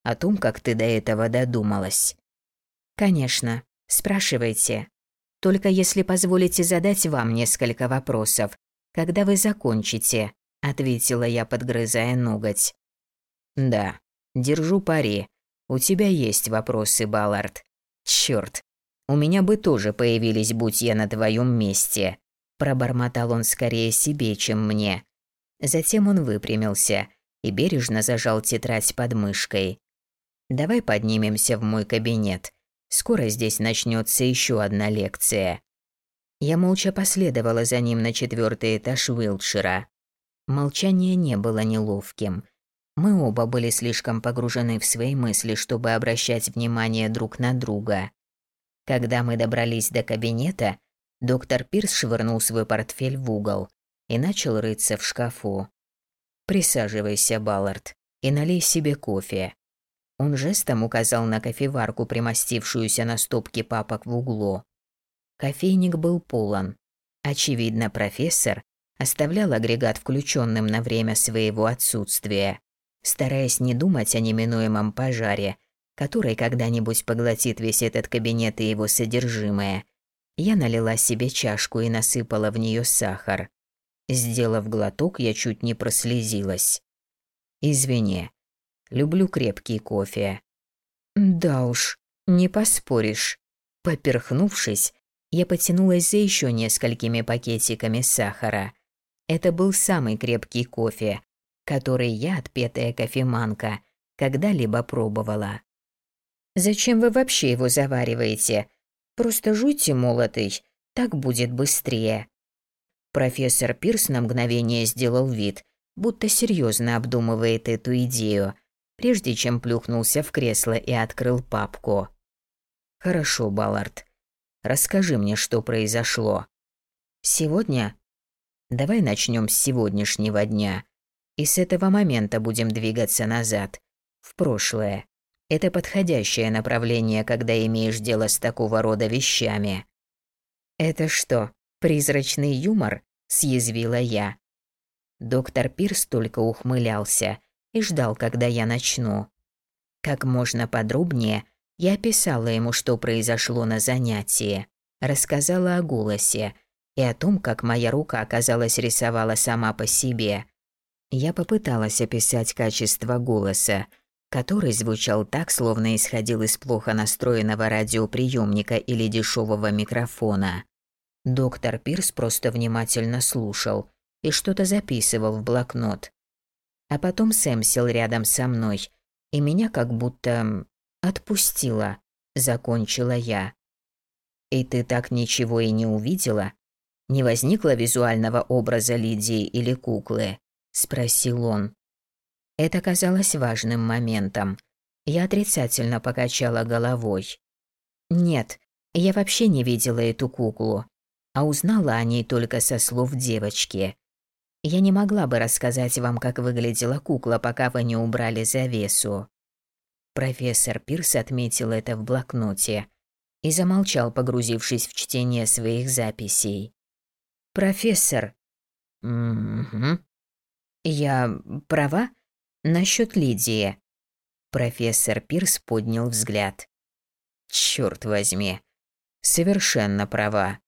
о том, как ты до этого додумалась?» «Конечно. Спрашивайте. Только если позволите задать вам несколько вопросов, когда вы закончите», — ответила я, подгрызая ноготь. «Да, Держу пари. У тебя есть вопросы, Баллард. Чёрт. У меня бы тоже появились, будь я на твоем месте. Пробормотал он скорее себе, чем мне. Затем он выпрямился и бережно зажал тетрадь под мышкой. Давай поднимемся в мой кабинет. Скоро здесь начнется еще одна лекция. Я молча последовала за ним на четвертый этаж Уилтшира. Молчание не было неловким. Мы оба были слишком погружены в свои мысли, чтобы обращать внимание друг на друга. Когда мы добрались до кабинета, доктор Пирс швырнул свой портфель в угол и начал рыться в шкафу. «Присаживайся, Баллард, и налей себе кофе». Он жестом указал на кофеварку, примостившуюся на стопке папок в углу. Кофейник был полон. Очевидно, профессор оставлял агрегат включенным на время своего отсутствия стараясь не думать о неминуемом пожаре, который когда-нибудь поглотит весь этот кабинет и его содержимое. Я налила себе чашку и насыпала в нее сахар. Сделав глоток, я чуть не прослезилась. «Извини, люблю крепкий кофе». «Да уж, не поспоришь». Поперхнувшись, я потянулась за еще несколькими пакетиками сахара. Это был самый крепкий кофе, который я, отпетая кофеманка, когда-либо пробовала. «Зачем вы вообще его завариваете? Просто жуйте молотый, так будет быстрее». Профессор Пирс на мгновение сделал вид, будто серьезно обдумывает эту идею, прежде чем плюхнулся в кресло и открыл папку. «Хорошо, Баллард. Расскажи мне, что произошло». «Сегодня?» «Давай начнем с сегодняшнего дня. И с этого момента будем двигаться назад, в прошлое. Это подходящее направление, когда имеешь дело с такого рода вещами». «Это что, призрачный юмор?» – съязвила я. Доктор Пирс только ухмылялся и ждал, когда я начну. Как можно подробнее я описала ему, что произошло на занятии, рассказала о голосе и о том, как моя рука, оказалась рисовала сама по себе. Я попыталась описать качество голоса, который звучал так, словно исходил из плохо настроенного радиоприемника или дешевого микрофона. Доктор Пирс просто внимательно слушал – и что-то записывал в блокнот. А потом Сэм сел рядом со мной, и меня как будто отпустила, закончила я. И ты так ничего и не увидела? Не возникло визуального образа Лидии или куклы? спросил он. Это казалось важным моментом. Я отрицательно покачала головой. Нет, я вообще не видела эту куклу, а узнала о ней только со слов девочки. Я не могла бы рассказать вам, как выглядела кукла, пока вы не убрали завесу. Профессор Пирс отметил это в блокноте и замолчал, погрузившись в чтение своих записей. Профессор. Угу. Я права насчет Лидии. Профессор Пирс поднял взгляд. Черт возьми. Совершенно права.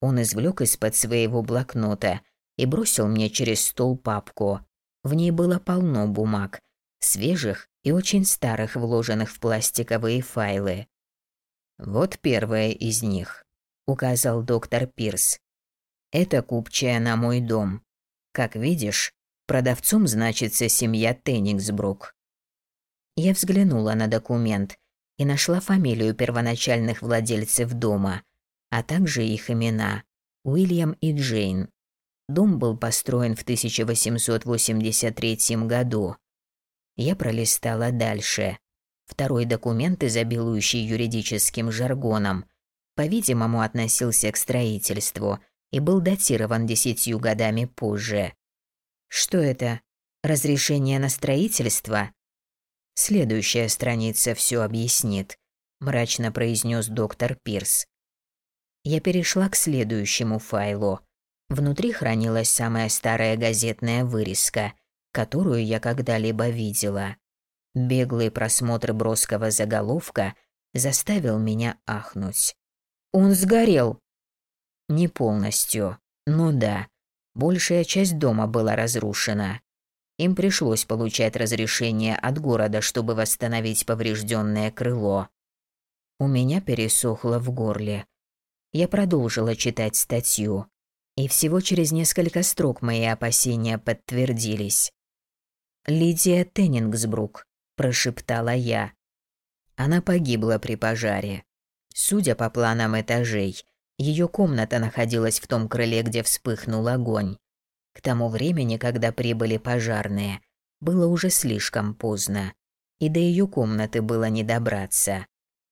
Он извлек из-под своего блокнота и бросил мне через стол папку. В ней было полно бумаг, свежих и очень старых, вложенных в пластиковые файлы. «Вот первая из них», – указал доктор Пирс. «Это купчая на мой дом. Как видишь, продавцом значится семья Теннингсбрук». Я взглянула на документ и нашла фамилию первоначальных владельцев дома, а также их имена – Уильям и Джейн. Дом был построен в 1883 году. Я пролистала дальше. Второй документ, изобилующий юридическим жаргоном, по-видимому, относился к строительству и был датирован десятью годами позже. Что это? Разрешение на строительство? Следующая страница все объяснит, мрачно произнес доктор Пирс. Я перешла к следующему файлу – Внутри хранилась самая старая газетная вырезка, которую я когда-либо видела. Беглый просмотр броского заголовка заставил меня ахнуть. «Он сгорел!» Не полностью, но да. Большая часть дома была разрушена. Им пришлось получать разрешение от города, чтобы восстановить поврежденное крыло. У меня пересохло в горле. Я продолжила читать статью. И всего через несколько строк мои опасения подтвердились. «Лидия Теннингсбрук», – прошептала я. Она погибла при пожаре. Судя по планам этажей, ее комната находилась в том крыле, где вспыхнул огонь. К тому времени, когда прибыли пожарные, было уже слишком поздно, и до ее комнаты было не добраться.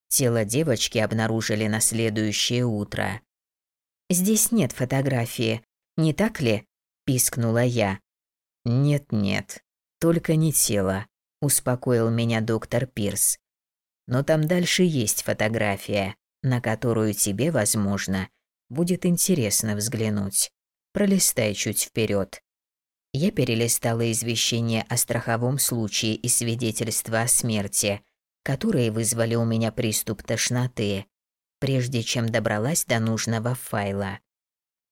Тело девочки обнаружили на следующее утро. Здесь нет фотографии, не так ли?» – пискнула я. «Нет-нет, только не тело», – успокоил меня доктор Пирс. «Но там дальше есть фотография, на которую тебе, возможно, будет интересно взглянуть. Пролистай чуть вперед. Я перелистала извещение о страховом случае и свидетельства о смерти, которые вызвали у меня приступ тошноты прежде чем добралась до нужного файла.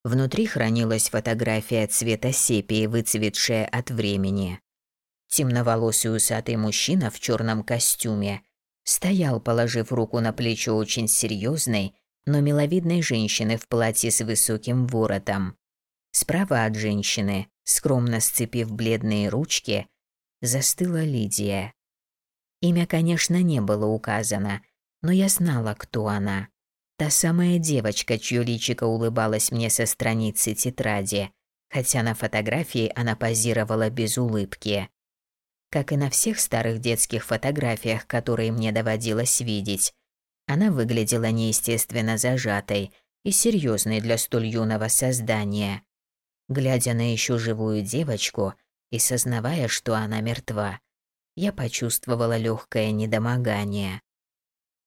Внутри хранилась фотография цвета сепии, выцветшая от времени. Темноволосый усатый мужчина в черном костюме стоял, положив руку на плечо очень серьезной, но миловидной женщины в платье с высоким воротом. Справа от женщины, скромно сцепив бледные ручки, застыла Лидия. Имя, конечно, не было указано, но я знала, кто она. Та самая девочка, чье личико улыбалось мне со страницы тетради, хотя на фотографии она позировала без улыбки. Как и на всех старых детских фотографиях, которые мне доводилось видеть, она выглядела неестественно зажатой и серьезной для столь юного создания. Глядя на еще живую девочку и сознавая, что она мертва, я почувствовала легкое недомогание.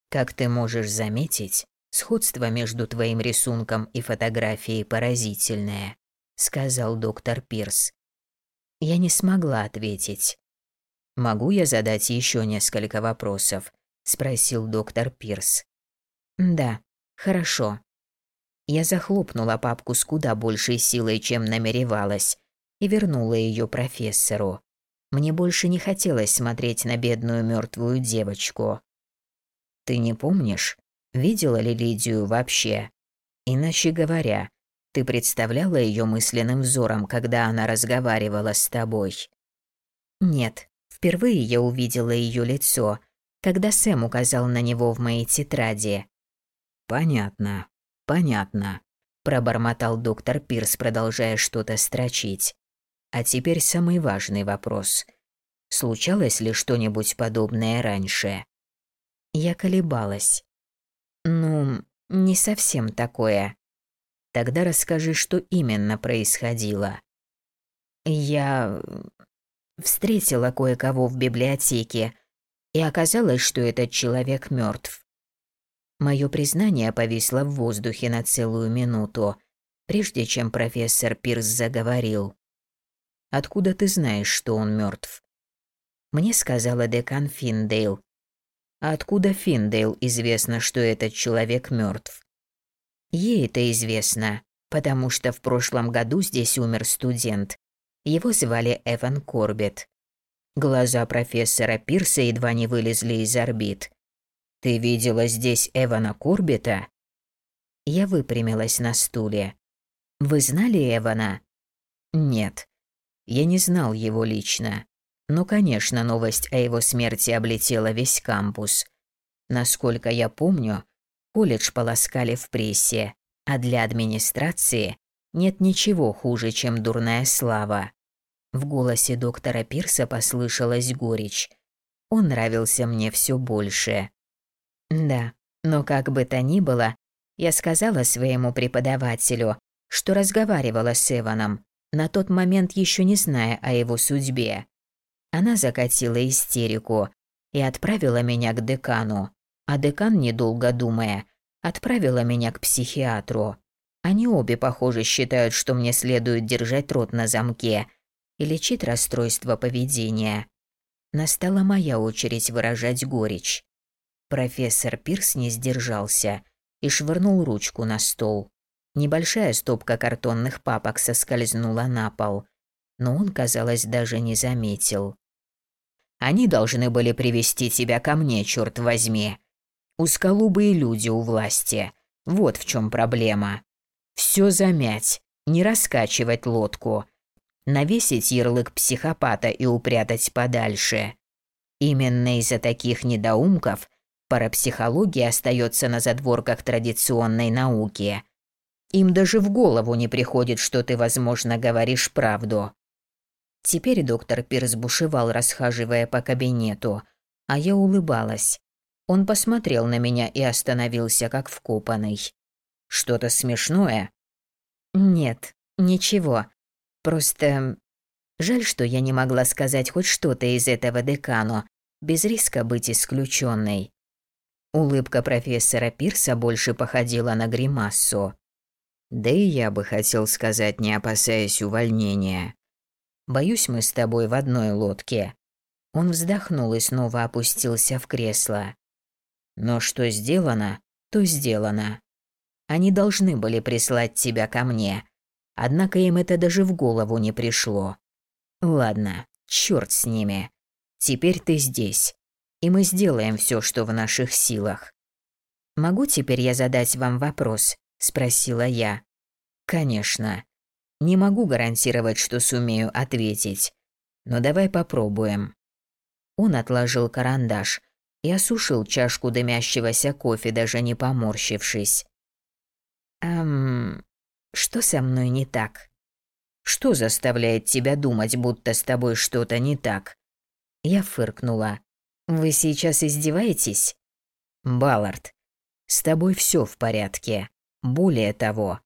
Как ты можешь заметить, сходство между твоим рисунком и фотографией поразительное, сказал доктор Пирс. Я не смогла ответить. Могу я задать еще несколько вопросов? спросил доктор Пирс. Да, хорошо. Я захлопнула папку с куда большей силой, чем намеревалась, и вернула ее профессору. Мне больше не хотелось смотреть на бедную мертвую девочку. Ты не помнишь, видела ли Лидию вообще? Иначе говоря, ты представляла ее мысленным взором, когда она разговаривала с тобой? Нет, впервые я увидела ее лицо, когда Сэм указал на него в моей тетради. Понятно, понятно, пробормотал доктор Пирс, продолжая что-то строчить. А теперь самый важный вопрос. Случалось ли что-нибудь подобное раньше? Я колебалась. Ну, не совсем такое. Тогда расскажи, что именно происходило. Я встретила кое-кого в библиотеке, и оказалось, что этот человек мертв. Мое признание повисло в воздухе на целую минуту, прежде чем профессор Пирс заговорил. Откуда ты знаешь, что он мертв? Мне сказала декан Финдейл. Откуда Финдейл известно, что этот человек мертв? Ей это известно, потому что в прошлом году здесь умер студент. Его звали Эван Корбет. Глаза профессора Пирса едва не вылезли из орбит. «Ты видела здесь Эвана Корбета?» Я выпрямилась на стуле. «Вы знали Эвана?» «Нет. Я не знал его лично. Но, конечно, новость о его смерти облетела весь кампус. Насколько я помню, колледж полоскали в прессе, а для администрации нет ничего хуже, чем дурная слава. В голосе доктора Пирса послышалась горечь. Он нравился мне все больше. Да, но как бы то ни было, я сказала своему преподавателю, что разговаривала с Эваном, на тот момент еще не зная о его судьбе. Она закатила истерику и отправила меня к декану, а декан, недолго думая, отправила меня к психиатру. Они обе, похоже, считают, что мне следует держать рот на замке и лечить расстройство поведения. Настала моя очередь выражать горечь. Профессор Пирс не сдержался и швырнул ручку на стол. Небольшая стопка картонных папок соскользнула на пол, но он, казалось, даже не заметил. «Они должны были привести тебя ко мне, черт возьми. Узколубые люди у власти. Вот в чем проблема. Все замять, не раскачивать лодку, навесить ярлык психопата и упрятать подальше. Именно из-за таких недоумков парапсихология остается на задворках традиционной науки – им даже в голову не приходит, что ты, возможно, говоришь правду. Теперь доктор Пирс бушевал, расхаживая по кабинету, а я улыбалась. Он посмотрел на меня и остановился, как вкопанный. Что-то смешное? Нет, ничего. Просто жаль, что я не могла сказать хоть что-то из этого декану, без риска быть исключенной. Улыбка профессора Пирса больше походила на гримассу. Да и я бы хотел сказать, не опасаясь увольнения. Боюсь, мы с тобой в одной лодке. Он вздохнул и снова опустился в кресло. Но что сделано, то сделано. Они должны были прислать тебя ко мне. Однако им это даже в голову не пришло. Ладно, черт с ними. Теперь ты здесь. И мы сделаем все, что в наших силах. Могу теперь я задать вам вопрос? спросила я. Конечно. Не могу гарантировать, что сумею ответить, но давай попробуем. Он отложил карандаш и осушил чашку дымящегося кофе, даже не поморщившись. Эм, что со мной не так? Что заставляет тебя думать, будто с тобой что-то не так?» Я фыркнула. «Вы сейчас издеваетесь?» «Баллард, с тобой все в порядке. Более того,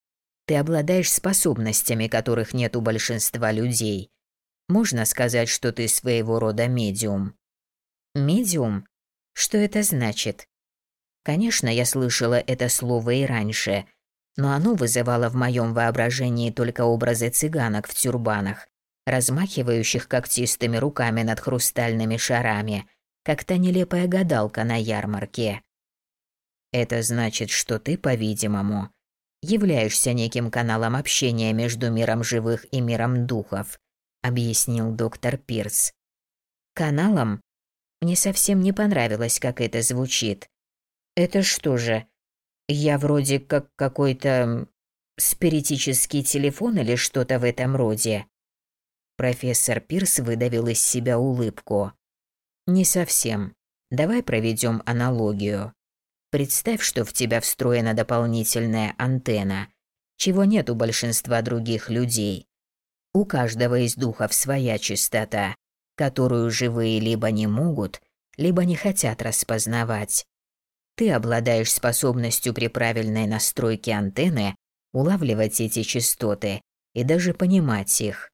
ты обладаешь способностями, которых нет у большинства людей. Можно сказать, что ты своего рода медиум». «Медиум? Что это значит?» Конечно, я слышала это слово и раньше, но оно вызывало в моем воображении только образы цыганок в тюрбанах, размахивающих когтистыми руками над хрустальными шарами, как та нелепая гадалка на ярмарке. Это значит, что ты, по-видимому, являешься неким каналом общения между миром живых и миром духов, объяснил доктор Пирс. Каналом? Мне совсем не понравилось, как это звучит. Это что же, я вроде как какой-то спиритический телефон или что-то в этом роде. Профессор Пирс выдавил из себя улыбку. Не совсем. Давай проведем аналогию. Представь, что в тебя встроена дополнительная антенна, чего нет у большинства других людей. У каждого из духов своя частота, которую живые либо не могут, либо не хотят распознавать. Ты обладаешь способностью при правильной настройке антенны улавливать эти частоты и даже понимать их.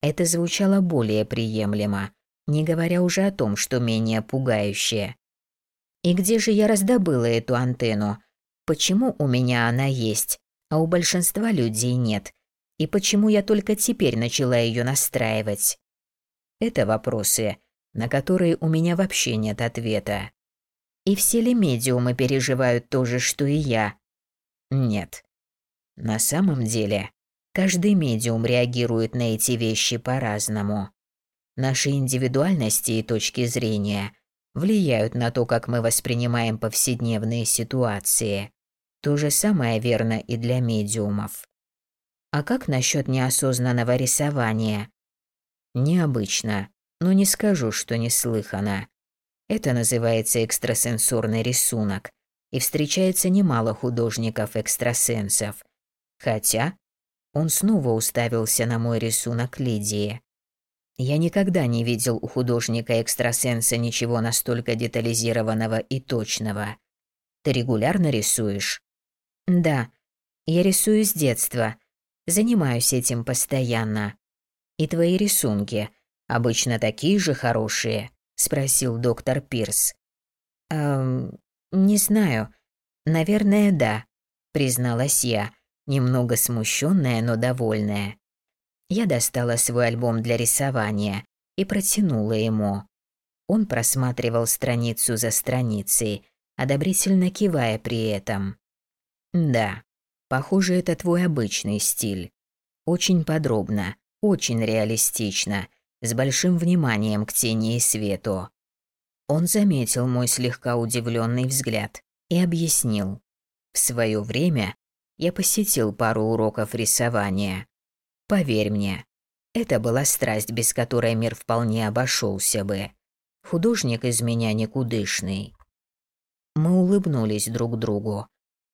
Это звучало более приемлемо, не говоря уже о том, что менее пугающе. И где же я раздобыла эту антенну? Почему у меня она есть, а у большинства людей нет? И почему я только теперь начала ее настраивать? Это вопросы, на которые у меня вообще нет ответа. И все ли медиумы переживают то же, что и я? Нет. На самом деле, каждый медиум реагирует на эти вещи по-разному. Наши индивидуальности и точки зрения влияют на то, как мы воспринимаем повседневные ситуации. То же самое верно и для медиумов. А как насчет неосознанного рисования? Необычно, но не скажу, что неслыханно. Это называется экстрасенсорный рисунок, и встречается немало художников-экстрасенсов. Хотя он снова уставился на мой рисунок Лидии. Я никогда не видел у художника-экстрасенса ничего настолько детализированного и точного. Ты регулярно рисуешь? Да, я рисую с детства. Занимаюсь этим постоянно. И твои рисунки обычно такие же хорошие спросил доктор Пирс. Эм, не знаю. Наверное, да, призналась я, немного смущенная, но довольная. Я достала свой альбом для рисования и протянула ему. Он просматривал страницу за страницей, одобрительно кивая при этом. Да, похоже, это твой обычный стиль. Очень подробно, очень реалистично с большим вниманием к тени и свету. Он заметил мой слегка удивленный взгляд и объяснил. В свое время я посетил пару уроков рисования. Поверь мне, это была страсть, без которой мир вполне обошелся бы. Художник из меня никудышный. Мы улыбнулись друг другу.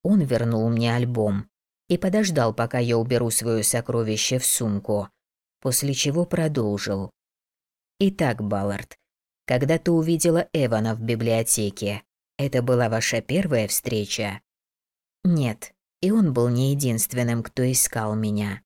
Он вернул мне альбом и подождал, пока я уберу свое сокровище в сумку, после чего продолжил. Итак, Баллард, когда ты увидела Эвана в библиотеке, это была ваша первая встреча? Нет, и он был не единственным, кто искал меня.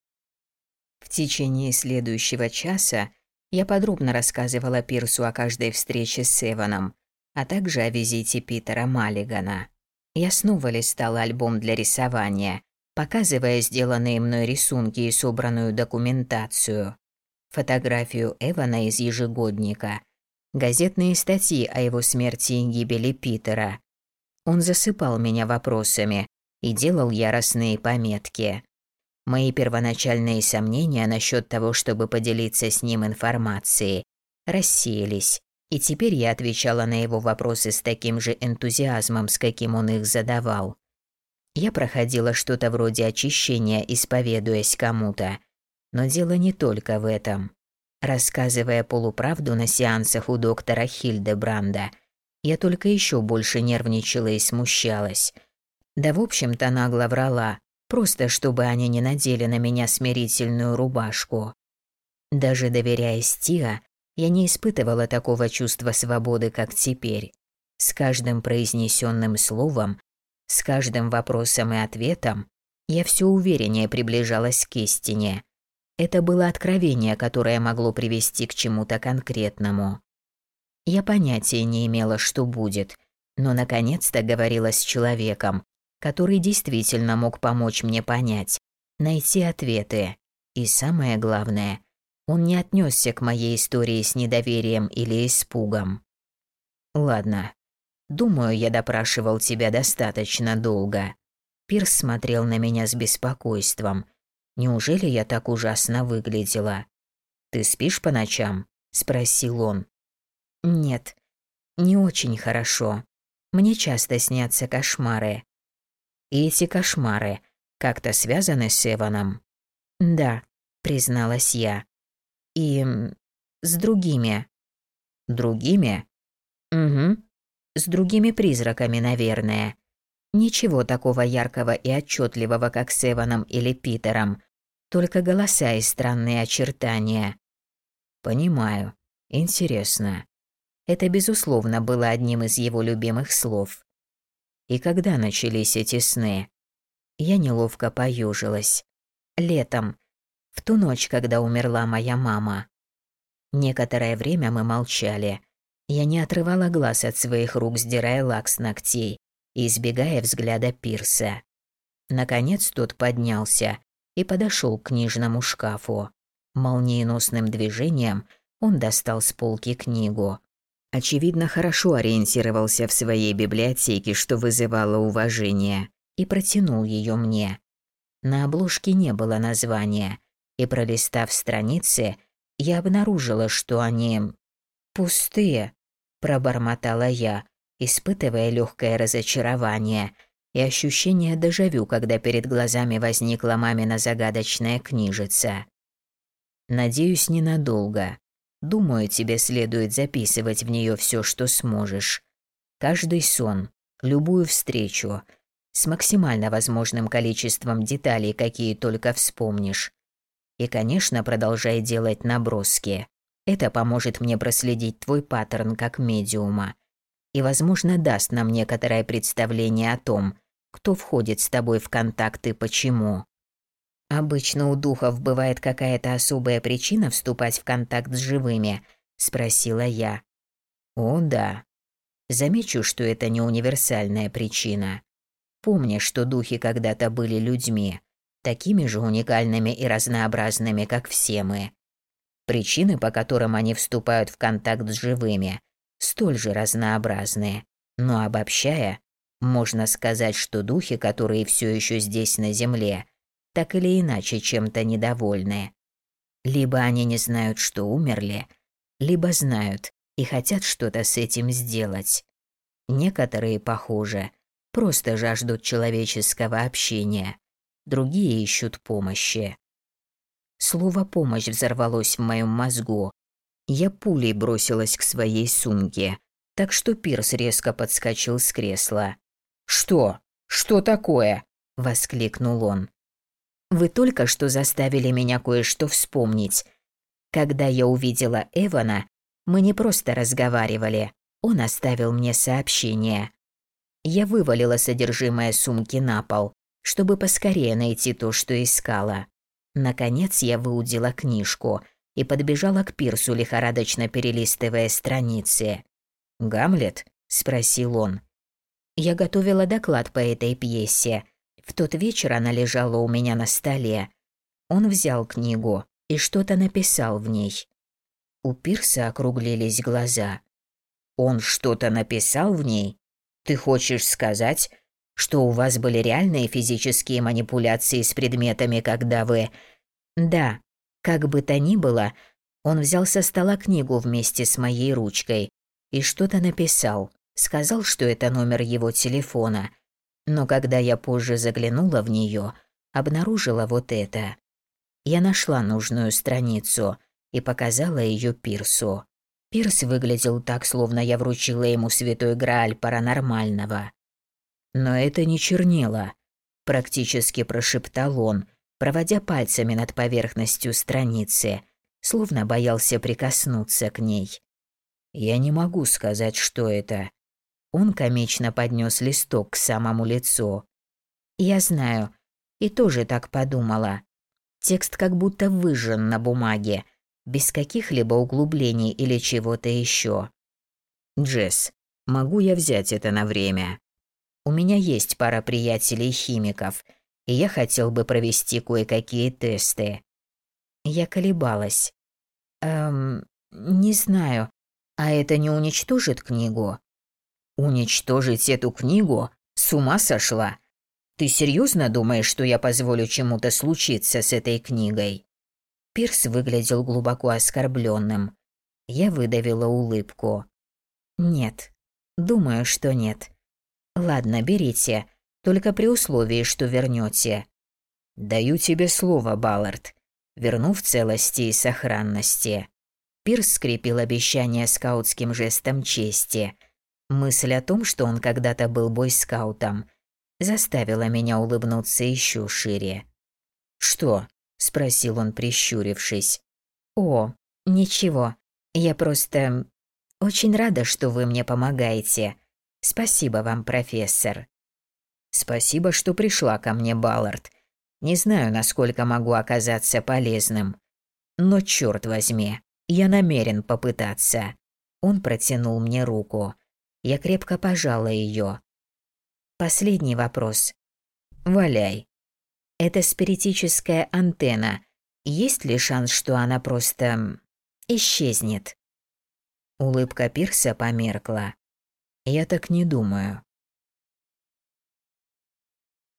В течение следующего часа я подробно рассказывала Пирсу о каждой встрече с Эваном, а также о визите Питера Маллигана. Я снова листала альбом для рисования, показывая сделанные мной рисунки и собранную документацию фотографию Эвана из ежегодника, газетные статьи о его смерти и гибели Питера. Он засыпал меня вопросами и делал яростные пометки. Мои первоначальные сомнения насчет того, чтобы поделиться с ним информацией, рассеялись, и теперь я отвечала на его вопросы с таким же энтузиазмом, с каким он их задавал. Я проходила что-то вроде очищения, исповедуясь кому-то, но дело не только в этом. Рассказывая полуправду на сеансах у доктора Хильдебранда, я только еще больше нервничала и смущалась. Да, в общем-то, нагло врала, Просто чтобы они не надели на меня смирительную рубашку. Даже доверяясь Тиа, я не испытывала такого чувства свободы, как теперь. С каждым произнесенным словом, с каждым вопросом и ответом я все увереннее приближалась к истине. Это было откровение, которое могло привести к чему-то конкретному. Я понятия не имела, что будет, но наконец-то говорила с человеком, который действительно мог помочь мне понять, найти ответы. И самое главное, он не отнесся к моей истории с недоверием или испугом. Ладно, думаю, я допрашивал тебя достаточно долго. Пирс смотрел на меня с беспокойством. Неужели я так ужасно выглядела? Ты спишь по ночам? спросил он. Нет, не очень хорошо. Мне часто снятся кошмары. И эти кошмары как-то связаны с Эваном? Да, призналась я. И с другими. Другими? Угу. С другими призраками, наверное. Ничего такого яркого и отчетливого, как с Эваном или Питером. Только голоса и странные очертания. Понимаю. Интересно. Это, безусловно, было одним из его любимых слов. И когда начались эти сны? Я неловко поюжилась. Летом, в ту ночь, когда умерла моя мама. Некоторое время мы молчали. Я не отрывала глаз от своих рук, сдирая лак с ногтей избегая взгляда Пирса. Наконец тот поднялся и подошел к книжному шкафу. Молниеносным движением он достал с полки книгу. Очевидно, хорошо ориентировался в своей библиотеке, что вызывало уважение, и протянул ее мне. На обложке не было названия, и пролистав страницы, я обнаружила, что они пустые, пробормотала я, испытывая легкое разочарование и ощущение дежавю, когда перед глазами возникла мамина загадочная книжица. Надеюсь, ненадолго. Думаю, тебе следует записывать в нее все, что сможешь. Каждый сон, любую встречу, с максимально возможным количеством деталей, какие только вспомнишь. И, конечно, продолжай делать наброски. Это поможет мне проследить твой паттерн как медиума. И, возможно, даст нам некоторое представление о том, кто входит с тобой в контакт и почему. Обычно у духов бывает какая-то особая причина вступать в контакт с живыми, спросила я. О, да. Замечу, что это не универсальная причина. Помни, что духи когда-то были людьми, такими же уникальными и разнообразными, как все мы. Причины, по которым они вступают в контакт с живыми, столь же разнообразны. Но обобщая, можно сказать, что духи, которые все еще здесь на Земле, так или иначе чем-то недовольны. Либо они не знают, что умерли, либо знают и хотят что-то с этим сделать. Некоторые, похоже, просто жаждут человеческого общения, другие ищут помощи. Слово «помощь» взорвалось в моем мозгу. Я пулей бросилась к своей сумке, так что Пирс резко подскочил с кресла. «Что? Что такое?» – воскликнул он. «Вы только что заставили меня кое-что вспомнить. Когда я увидела Эвана, мы не просто разговаривали, он оставил мне сообщение. Я вывалила содержимое сумки на пол, чтобы поскорее найти то, что искала. Наконец я выудила книжку и подбежала к пирсу, лихорадочно перелистывая страницы. «Гамлет?» – спросил он. Я готовила доклад по этой пьесе. Тот вечер она лежала у меня на столе. Он взял книгу и что-то написал в ней. У Пирса округлились глаза. «Он что-то написал в ней? Ты хочешь сказать, что у вас были реальные физические манипуляции с предметами, когда вы... Да, как бы то ни было, он взял со стола книгу вместе с моей ручкой и что-то написал. Сказал, что это номер его телефона. Но когда я позже заглянула в нее, обнаружила вот это. Я нашла нужную страницу и показала ее Пирсу. Пирс выглядел так, словно я вручила ему святой Грааль паранормального. Но это не чернила. практически прошептал он, проводя пальцами над поверхностью страницы, словно боялся прикоснуться к ней. Я не могу сказать, что это. Он комично поднес листок к самому лицу. Я знаю, и тоже так подумала. Текст как будто выжжен на бумаге, без каких-либо углублений или чего-то еще. Джесс, могу я взять это на время? У меня есть пара приятелей-химиков, и я хотел бы провести кое-какие тесты. Я колебалась. Эм, не знаю. А это не уничтожит книгу? Уничтожить эту книгу? С ума сошла? Ты серьезно думаешь, что я позволю чему-то случиться с этой книгой? Пирс выглядел глубоко оскорбленным. Я выдавила улыбку. Нет. Думаю, что нет. Ладно, берите, только при условии, что вернете. Даю тебе слово, Баллард. Верну в целости и сохранности. Пирс скрепил обещание скаутским жестом чести. Мысль о том, что он когда-то был бойскаутом, заставила меня улыбнуться еще шире. «Что?» – спросил он, прищурившись. «О, ничего. Я просто очень рада, что вы мне помогаете. Спасибо вам, профессор. Спасибо, что пришла ко мне, Баллард. Не знаю, насколько могу оказаться полезным. Но черт возьми, я намерен попытаться. Он протянул мне руку. Я крепко пожала ее. Последний вопрос. Валяй. Это спиритическая антенна. Есть ли шанс, что она просто исчезнет? Улыбка Пирса померкла. Я так не думаю.